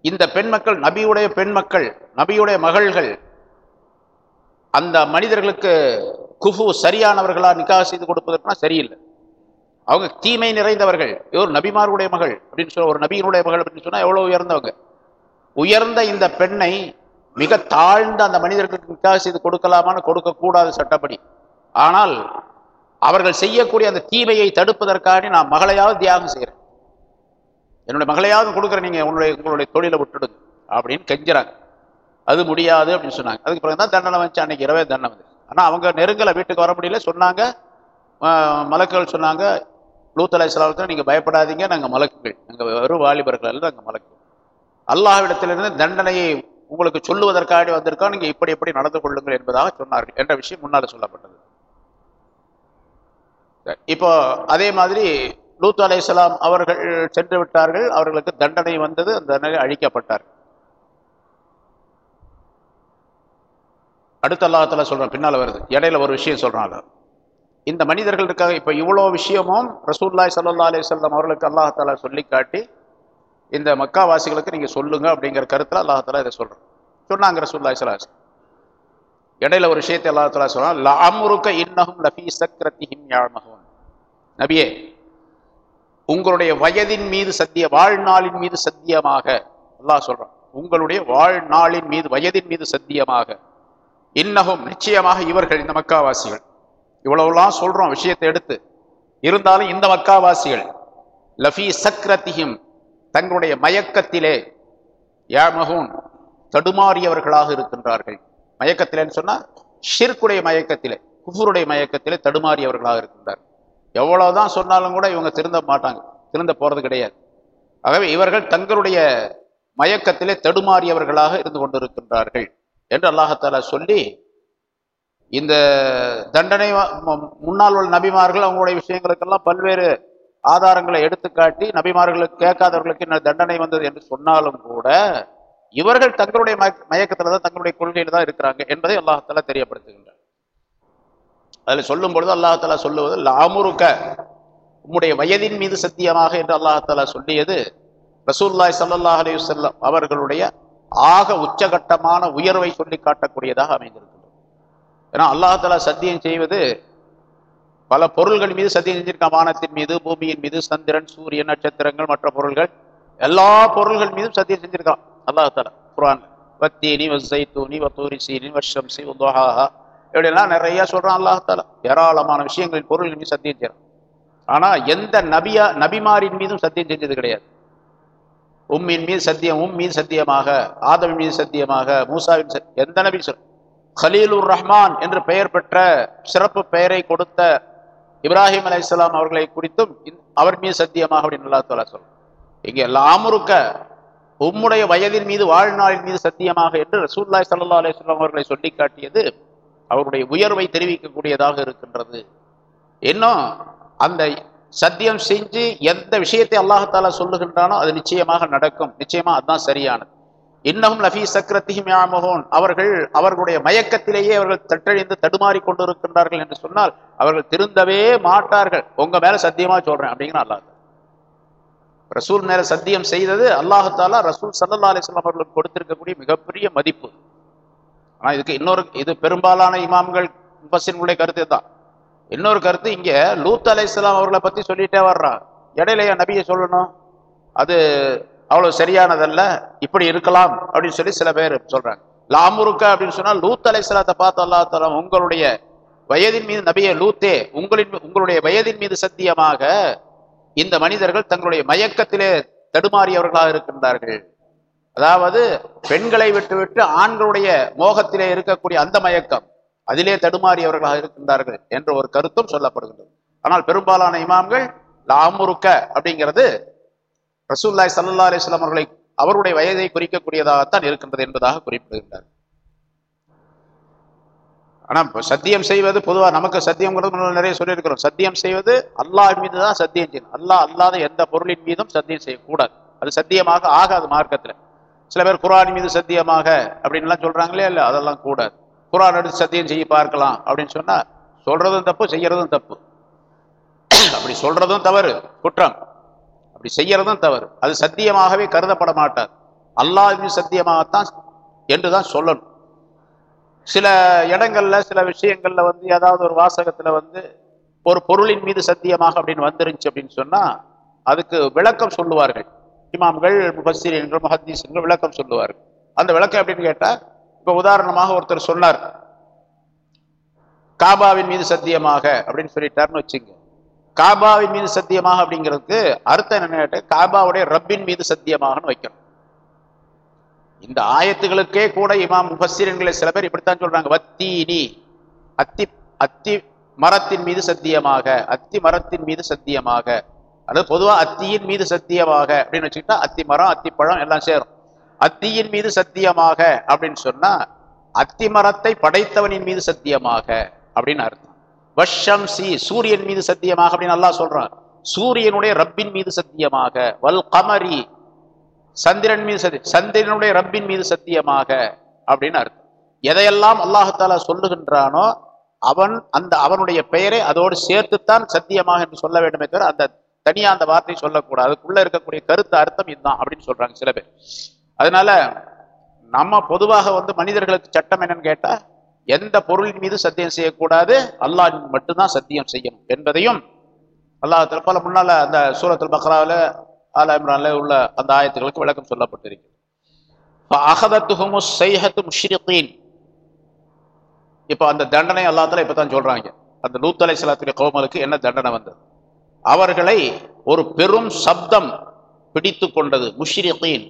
இந்த பெண் மக்கள் நபியுடைய பெண் மக்கள் நபியுடைய மகள்கள் அந்த மனிதர்களுக்கு குஃபு சரியானவர்களா நிக்காக செய்து கொடுப்பதற்குனா சரியில்லை. அவங்க தீமை நிறைந்தவர்கள். இவர் நபிமாருடைய மகள் அப்படின்னு சொல்ல ஒரு நபியினுடைய மகள் அப்படின்னு சொன்னால் எவ்வளோ உயர்ந்தவங்க? உயர்ந்த இந்த பெண்ணை மிக தாழ்ந்த அந்த மனிதர்களுக்கு நிக்காக செய்து கொடுக்கலாமான்னு கொடுக்கக்கூடாது சட்டப்படி. ஆனால் அவர்கள் செய்யக்கூடிய அந்த தீமையை தடுப்பதற்காக நான் மகளையாவது தியாகம் செய்கிறேன் என்னுடைய மகளையாவது கொடுக்குறேன் நீங்கள் உங்களுடைய உங்களுடைய தொழிலை விட்டுடுங்க அப்படின்னு கெஞ்சுறாங்க. அது முடியாது அப்படின்னு சொன்னாங்க. அதுக்கு பிறகு தான் தண்டனை வந்துச்சு. அன்னைக்கு இரவே தண்டனை வந்து ஆனால் அவங்க நெருங்கலை வீட்டுக்கு வர முடியல. சொன்னாங்க. மலக்குகள் சொன்னாங்க. லூத்தலை அலைஹிஸ்ஸலாத்துக்கு நீங்கள் பயப்படாதீங்க. நாங்கள் மலக்குகள். நாங்கள் வெறும் வாலிபர்கள் அல்ல நாங்கள் மலக்குகள். அல்லாஹ்விடத்திலிருந்து தண்டனையை உங்களுக்கு சொல்லுவதற்காக வந்திருக்கோம். நீங்கள் இப்படி எப்படி நடந்து கொள்ளுங்கள் என்பதாக சொன்னார்கள் என்ற விஷயம் முன்னால் சொல்லப்பட்டது. இப்போ அதே மாதிரி லூத் அலைஹிஸ்ஸலாம் அவர்கள் சென்று விட்டார்கள். அவர்களுக்கு தண்டனை வந்தது. அந்த தண்டனை அழிக்கப்பட்டார்கள். அடுத்த அல்லாஹத்தில் சொல்றேன் பின்னால் வருது. இடையில ஒரு விஷயம் சொல்றாங்க இந்த மனிதர்கள் இருக்காங்க இப்போ இவ்வளோ விஷயமும் ரசூல்லாய் சல்லா அலிசல்லாம் அவர்களுக்கு அல்லாஹால சொல்லி காட்டி இந்த மக்காவாசிகளுக்கு நீங்க சொல்லுங்க அப்படிங்கிற கருத்துல அல்லாஹால இதை சொல்கிறோம் சொன்னாங்க ரசூல்லாய் சலாஸ் இடையில ஒரு விஷயத்தை அல்லாஹால சொல்றான் லஅம்ருக இன்னஹும் லஃபீ சக்ரத்திஹிம் யாழ்மஹூன் நபியே உங்களுடைய வயதின் மீது சத்திய வாழ்நாளின் மீது சத்தியமாக அல்லாஹ் சொல்றான் உங்களுடைய வாழ்நாளின் மீது வயதின் மீது சத்தியமாக இன்னகும் நிச்சயமாக இவர்கள் இந்த மக்காவாசிகள். இவ்வளவுலாம் சொல்றோம் விஷயத்தை எடுத்து. இருந்தாலும் இந்த மக்காவாசிகள் லஃபி சக்ரத்தியும் தங்களுடைய மயக்கத்திலே யாமகூன் தடுமாறியவர்களாக இருக்கின்றார்கள். மயக்கத்திலேன்னு சொன்னா ஷிர்குடைய மயக்கத்திலே குஃபுருடைய மயக்கத்திலே தடுமாறியவர்களாக இருக்கின்றார் எவ்வளவுதான் சொன்னாலும் கூட இவங்க திருந்த மாட்டாங்க. திருந்த போறது கிடையாது. ஆகவே இவர்கள் தங்களுடைய மயக்கத்திலே தடுமாறியவர்களாக இருந்து கொண்டிருக்கின்றார்கள். என்று அல்லாஹால சொல்லி இந்த தண்டனை வ- மு- முன்னால் உள்ள நபிமார்கள் அவங்களுடைய விஷயங்களுக்கெல்லாம் பல்வேறு ஆதாரங்களை எடுத்துக்காட்டி நபிமார்களுக்கு கேட்காதவர்களுக்கு என்ன தண்டனை வந்தது என்று சொன்னாலும் கூட இவர்கள் தங்களுடைய மயக்கத்துல தான் தங்களுடைய கொள்கையில தான் இருக்கிறாங்க என்பதை அல்லாஹால தெரியப்படுத்துகின்றார். அதில் சொல்லும் பொழுது அல்லாஹால சொல்லுவது லாமுருக்க உம்முடைய வயதின் மீது சத்தியமாக என்று அல்லாஹால சொல்லியது ரசூல்லாய் சல்லாஹ் அலி அவர்களுடைய ஆக உச்சகட்டமான உயர்வை சொல்லி காட்டக்கூடியதாக அமைந்திருக்கிறது. ஏன்னா அல்லாஹால சத்தியம் செய்வது பல பொருள்கள் மீது சத்தியம் செஞ்சிருக்கான். வானத்தின் மீது பூமியின் மீது சந்திரன் சூரியன் நட்சத்திரங்கள் மற்ற பொருள்கள் எல்லா பொருள்கள் மீதும் சத்தியம் செஞ்சிருக்கான் அல்லாஹால குரான் வத்தீனி வசைத்தூனி வத்தூரி சீனி வஷம்சி உத்வஹாஹா இப்படிலாம் நிறைய சொல்றான் அல்லாஹால ஏராளமான விஷயங்களின் பொருள்கள் மீது சத்தியம் செய்யறான். ஆனா எந்த நபியா நபிமாரின் மீதும் சத்தியம் செஞ்சது கிடையாது. உம்மின் மீது சத்தியம் உம் மீது சத்தியமாக ஆதமின் மீது சத்தியமாக மூசாவின் சத்- எந்த நபி சொல் ஹலீலுர் ரஹ்மான் என்று பெயர் பெற்ற சிறப்பு பெயரை கொடுத்த இப்ராஹிம் அலைஹிஸ்ஸலாம் அவர்களை குறித்தும் அவர் மீது சத்தியமாக அப்படின்னு அல்லா தாலா சொல்லும் இங்கே லாமுருக்க உம்முடைய வயதின் மீது வாழ்நாளின் மீது சத்தியமாக என்று ரசூல்லாய் சல்லா அலைஹி அவர்களை சொல்லி காட்டியது அவருடைய உயர்வை தெரிவிக்கக்கூடியதாக இருக்கின்றது. இன்னும் அந்த சத்தியம் செஞ்சு எந்த விஷயத்தை அல்லாஹாலா சொல்லுகின்றானோ அது நிச்சயமாக நடக்கும். நிச்சயமா அதுதான் சரியானது. இன்னமும் லஃபி சக்கரத்திஹிம் யாமகோன் அவர்கள் அவர்களுடைய மயக்கத்திலேயே அவர்கள் தட்டழிந்து தடுமாறி கொண்டிருக்கின்றார்கள் என்று சொன்னால் அவர்கள் திருந்தவே மாட்டார்கள். உங்க மேல சத்தியமா சொல்றேன் அப்படிங்கிற அல்லாஹ். ரசூல் மேல சத்தியம் செய்தது அல்லாஹாலா ரசூல் சல்லா அலிஸ்லாம் அவர்களுக்கு கொடுத்திருக்கக்கூடிய மிகப்பெரிய மதிப்பு. ஆனா இதுக்கு இன்னொரு இது பெரும்பாலான இமாம்கள் முஃபஸ்ஸின்களுடைய கருத்து தான் இன்னொரு கருத்து இங்க லூத் அலைஹிஸ்ஸலாம் அவர்களை பத்தி சொல்லிட்டே வர்றான். இடையில நபியை சொல்லணும்? அது அவ்வளவு சரியானதல்ல. இப்படி இருக்கலாம் அப்படின்னு சொல்லி சில பேர் சொல்றாங்க. லாமுருக்க அப்படின்னு சொன்னா லூத் அலைஹிஸ்ஸலாத்தை பார்த்து அல்லாஹ் உங்களுடைய வயதின் மீது நபிய லூத்தே உங்களின் உங்களுடைய வயதின் மீது சத்தியமாக இந்த மனிதர்கள் தங்களுடைய மயக்கத்திலே தடுமாறியவர்களாக இருக்கின்றார்கள். அதாவது பெண்களை விட்டுவிட்டு ஆண்களுடைய மோகத்திலே இருக்கக்கூடிய அந்த மயக்கம். அதிலே தடுமாறியவர்களாக இருக்கின்றார்கள் என்ற ஒரு கருத்தும் சொல்லப்படுகின்றது. ஆனால் பெரும்பாலான இமாம்கள் லாமுருக்க அப்படிங்கிறது ரசூல்லாய் சல்லா அலிஸ்லாம் அவர்களை அவருடைய வயதை குறிக்கக்கூடியதாகத்தான் இருக்கின்றது என்பதாக குறிப்பிடுகின்றார். ஆனா சத்தியம் செய்வது பொதுவா நமக்கு சத்தியம்ங்கிறது நிறைய சொல்லியிருக்கிறோம். சத்தியம் செய்வது அல்லாஹ் மீது தான் சத்தியம் செய்யணும். அல்லாஹ் அல்லாத எந்த பொருளின் மீதும் சத்தியம் செய்யக்கூடாது. அது சத்தியமாக ஆகாது மார்க்கத்துல. சில பேர் குரான் மீது சத்தியமாக அப்படின்லாம் சொல்றாங்களே இல்ல அதெல்லாம் கூடாது. குரான் எடுத்து சத்தியம் செய்ய பார்க்கலாம் அப்படின்னு சொன்னா சொல்றதும் தப்பு செய்யறதும் தப்பு. அப்படி சொல்றதும் தவறு குற்றம். அப்படி செய்யறதும் தவறு. அது சத்தியமாகவே கருதப்பட மாட்டார் அல்லாஹ் சத்தியமாகத்தான் என்றுதான் சொல்லணும். சில இடங்கள்ல சில விஷயங்கள்ல வந்து ஏதாவது ஒரு வாசகத்துல வந்து ஒரு பொருளின் மீது சத்தியமாக அப்படின்னு வந்துருந்துச்சு அப்படின்னு சொன்னா அதுக்கு விளக்கம் சொல்லுவார்கள். இமாம்கள் முஃபஸ்ஸிரீன்கள் முஹத்தீஸ்கள் விளக்கம் சொல்லுவார்கள். அந்த விளக்கம் எப்படின்னு கேட்டா இப்ப உதாரணமாக ஒருத்தர் சொன்னார் காபாவின் மீது சத்தியமாக அப்படின்னு சொல்லிட்டாருன்னு வச்சுங்க. காபாவின் மீது சத்தியமாக அப்படிங்கிறதுக்கு அர்த்தம் என்ன காபாவுடைய ரப்பின் மீது சத்தியமாகனு வைக்கணும். இந்த ஆயத்துகளுக்கே கூட இமாம் முஃபஸ்ஸிரீன்களை சில பேர் இப்படித்தான் சொல்றாங்க. வத்தீனி அத்தி அத்தி மரத்தின் மீது சத்தியமாக அத்தி மரத்தின் மீது சத்தியமாக. அல்லது பொதுவாக அத்தியின் மீது சத்தியமாக அப்படின்னு வச்சுக்கிட்டா அத்தி மரம் அத்தி பழம் எல்லாம் சேரும். அத்தியின் மீது சத்தியமாக அப்படின்னு சொன்னா அத்தி மரத்தை படைத்தவனின் மீது சத்தியமாக அப்படின்னு அர்த்தம். வஷம் சி சூரியன் மீது சத்தியமாக அப்படின்னு நல்லா சொல்றான். சூரியனுடைய ரப்பின் மீது சத்தியமாக வல் கமரி சந்திரன் மீது சத்தி சந்திரனுடைய ரப்பின் மீது சத்தியமாக அப்படின்னு அர்த்தம். எதையெல்லாம் அல்லாஹாலா சொல்லுகின்றானோ அவன் அந்த அவனுடைய பெயரை அதோடு சேர்த்துத்தான் சத்தியமாக என்று சொல்ல வேண்டுமே தவிர அந்த தனியா அந்த வார்த்தை சொல்லக்கூடாது. அதுக்குள்ள இருக்கக்கூடிய கருத்து அர்த்தம் இதுதான் அப்படின்னு சொல்றாங்க சில பேர். அதனால நம்ம பொதுவாக வந்து மனிதர்களுக்கு சட்டம் என்னன்னு கேட்டா எந்த பொருளின் மீது சத்தியம் செய்யக்கூடாது அல்லாஹ் மட்டும்தான் சத்தியம் செய்யணும் என்பதையும் அல்லாஹ் பல முன்னால அந்த சூரத்தில் பக்ராவில் ஆல இம்ரான்ல உள்ள அந்த ஆயத்துகளுக்கு விளக்கம் சொல்லப்பட்டிருக்கு இப்போ அந்த தண்டனை அல்லாத்தால இப்போ தான் சொல்றாங்க. அந்த நூத்தலை அலை கோமலுக்கு என்ன தண்டனை வந்தது? அவர்களை ஒரு பெரும் சப்தம் பிடித்து கொண்டது முஷ்ரிகீன்.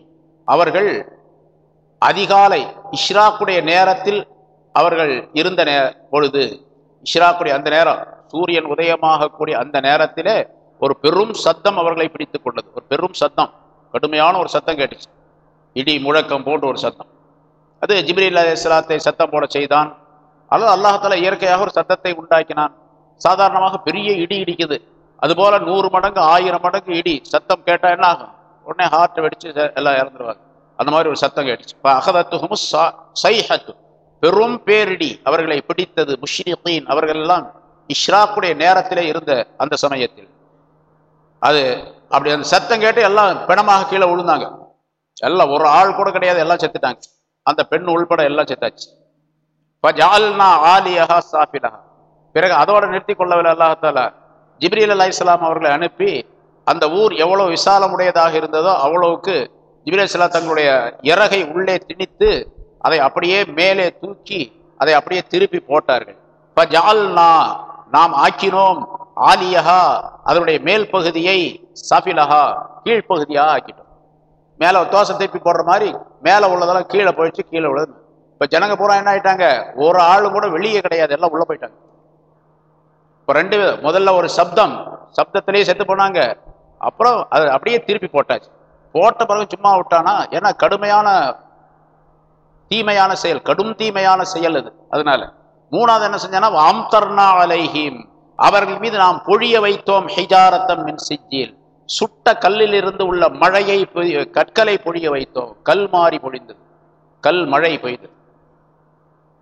அவர்கள் அதிகாலை இஷ்ராக்குடைய நேரத்தில் அவர்கள் இருந்த நே பொழுது இஷ்ராக்குடைய அந்த நேரம் சூரியன் உதயமாகக்கூடிய அந்த நேரத்திலே ஒரு பெரும் சத்தம் அவர்களை பிடித்து கொண்டது. ஒரு பெரும் சத்தம். கடுமையான ஒரு சத்தம் கேட்டுச்சு. இடி முழக்கம் போன்ற ஒரு சத்தம். அது ஜிப்ரீல் அலிஸ்லாத்தை சத்தம் போட செய்தான். அல்லது அல்லாஹால இயற்கையாக ஒரு சத்தத்தை உண்டாக்கினான். சாதாரணமாக பெரிய இடி இடிக்குது. அதுபோல நூறு மடங்கு ஆயிரம் மடங்கு இடி சத்தம் கேட்டால் என்ன ஆகும்? உடனே ஹார்ட் வெடிச்சு எல்லாம் இறந்துருவாங்க. அந்த மாதிரி ஒரு சத்தம் கேட்டுச்சு. அகதத்துஹும் சைஹத்து. பெரும் பேரிடி அவர்களை பிடித்தது முஷ்ரிகீன். அவர்கள் எல்லாம் இஷ்ராக்குடைய நேரத்திலே இருந்த அந்த சமயத்தில். அது அப்படி அந்த சத்தம் கேட்டு எல்லாம் பிணமாக கீழே விழுந்தாங்க. எல்லாம் ஒரு ஆள் கூட கிடையாது எல்லாம் செத்துட்டாங்க. அந்த பெண் உள்பட எல்லாம் செத்தாச்சு. ஆலியஹா சாஃபிலஹா. பிறகு அதோட நிறுத்தி கொள்ளவில்லை அல்லாஹால ஜிப்ரீல் அலா இஸ்லாம் அவர்களை அனுப்பி அந்த ஊர் எவ்வளவு விசாலமுடையதாக இருந்ததோ அவ்வளவுக்கு ஜிபிரேசலா தங்களுடைய இறகை உள்ளே திணித்து அதை அப்படியே மேலே தூக்கி அதை அப்படியே திருப்பி போட்டார்கள். ஜால்னா நாம் ஆக்கினோம் ஆலியஹா அதனுடைய மேல் பகுதியை சாஃபிலஹா கீழ்ப்பகுதியாக ஆக்கிட்டோம். மேலே தோசை திருப்பி போடுற மாதிரி மேலே உள்ளதெல்லாம் கீழே போயிடுச்சு கீழே உள்ளது. இப்போ ஜனங்க பூரா என்ன ஆயிட்டாங்க? ஒரு ஆளு கூட வெளியே கிடையாது எல்லாம் உள்ளே போயிட்டாங்க. இப்போ ரெண்டு முதல்ல ஒரு சப்தம் சப்தத்திலேயே செத்து போனாங்க. அப்புறம் அது அப்படியே திருப்பி போட்டாச்சு. போட்ட பிறகு சும்மா விட்டானா? ஏன்னா கடுமையான தீமையான செயல் கடும் தீமையான செயல் அது. அதனால மூணாவது என்ன செஞ்சானா அம்தர்னா அலைஹீம். அவர்கள் மீது நாம் பொழிய வைத்தோம் ஹிஜாரத்தம் மின் சிஜில் சுட்ட கல்லில் இருந்து உள்ள மழையை கற்களை பொழிய வைத்தோம். கல் மாறி பொழிந்தது. கல் மழை பெய்து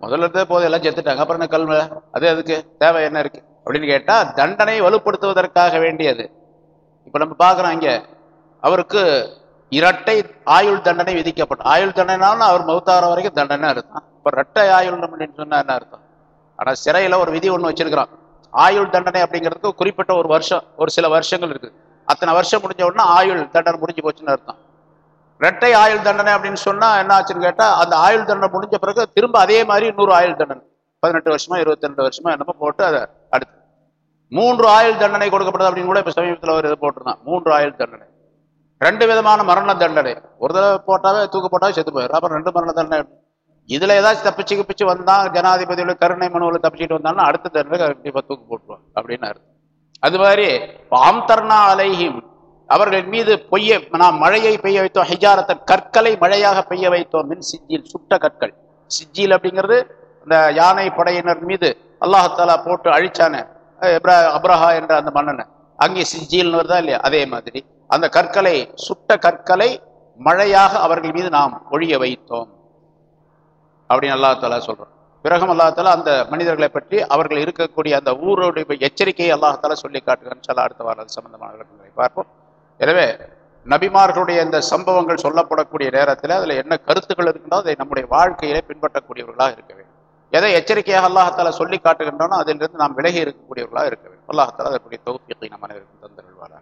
முதல்ல இருந்தே போது எல்லாம் செத்துட்டாங்க. அப்புறம் என்ன கல் அது அதுக்கு தேவை என்ன இருக்கு? அப்படின்னு கேட்டா தண்டனை வலுப்படுத்துவதற்காக வேண்டியது. இப்போ நம்ம பார்க்குறோம் இங்கே அவருக்கு இரட்டை ஆயுள் தண்டனை விதிக்கப்பட்ட ஆயுள் தண்டனைனாலும் அவர் மௌத்தாகிற வரைக்கும் தண்டனை அர்த்தம். இப்போ இரட்டை ஆயுள் அப்படின்னு சொன்னால் என்ன அர்த்தம்? ஆனால் சிறையில் ஒரு விதி ஒன்று வச்சிருக்கிறான். ஆயுள் தண்டனை அப்படிங்கிறதுக்கு குறிப்பிட்ட ஒரு வருஷம் ஒரு சில வருஷங்கள் இருக்குது அத்தனை வருஷம் முடிஞ்ச உடனே ஆயுள் தண்டனை முடிஞ்சு போச்சுன்னு அர்த்தம். இரட்டை ஆயுள் தண்டனை அப்படின்னு சொன்னால் என்ன ஆச்சுன்னு கேட்டால் அந்த ஆயுள் தண்டனை முடிஞ்ச பிறகு திரும்ப அதே மாதிரி இன்னொரு ஆயுள் தண்டனை. பதினெட்டு வருஷமா இருபத்தி ரெண்டு வருஷமா என்னமோ போட்டு அதை அடுத்து மூன்று ஆயுள் தண்டனை கொடுக்கப்படுது அப்படின்னு கூட இப்போ சமீபத்தில் ஒரு இது போட்டிருந்தான். மூன்று ஆயுள் தண்டனை. ரெண்டு விதமான மரண தண்டனை. ஒரு தடவை போட்டாவே தூக்கு போட்டாவே செத்து போயிடும் அப்புறம் ரெண்டு மரண தண்டனை. இதில் ஏதாச்சும் தப்பிச்சு கிப்பிச்சு வந்தால் ஜனாதிபதியோட கருணை மனுவில் தப்பிச்சுட்டு வந்தாலும் அடுத்த தண்டனை கண்டிப்பாக தூக்கு போட்டுருவாங்க அப்படின்னு அர்த்தம். அது மாதிரி ஆம்தர்னா அலைஹிம் அவர்கள் மீது பொய்ய நாம் மழையை பெய்ய வைத்தோம் ஹிஜாரத்தன் கற்களை மழையாக பெய்ய வைத்தோம் மின் சிஜில் சுட்ட கற்கள். சிஜில் அப்படிங்கிறது இந்த யானை படையினர் மீது அல்லாஹாலா போட்டு அழிச்சான எப்ரா அப்ரஹா என்ற அந்த மன்னனை. அங்கே சிஜில்னு வருதா இல்லையா? அதே மாதிரி. அந்த கற்களை சுட்ட கற்களை மழையாக அவர்கள் மீது நாம் ஒழிய வைத்தோம். அப்படின்னு அல்லாஹாலா சொல்றோம் பிறகும் அல்லாஹால அந்த மனிதர்களை பற்றி அவர்கள் இருக்கக்கூடிய அந்த ஊருடைய எச்சரிக்கையை அல்லாஹால சொல்லி காட்டுகிறேன்னு சொல்ல அடுத்த வாரம் சம்பந்தமான விளக்கங்களை பார்ப்போம். எனவே நபிமார்களுடைய இந்த சம்பவங்கள் சொல்லப்படக்கூடிய நேரத்தில் அதுல என்ன கருத்துக்கள் இருக்கின்றோ அதை நம்முடைய வாழ்க்கையிலே பின்பற்றக்கூடியவர்களாக இருக்க வேண்டும். எதை எச்சரிக்கையாக அல்லாஹால சொல்லி காட்டுகின்றனோ அதிலிருந்து நாம் விலகி இருக்கக்கூடியவர்களாக இருக்க வேண்டும். அல்லாஹால அதற்குரிய தொகுப்பியத்தை நம்ம அனைவருக்கும் தந்திருவாரா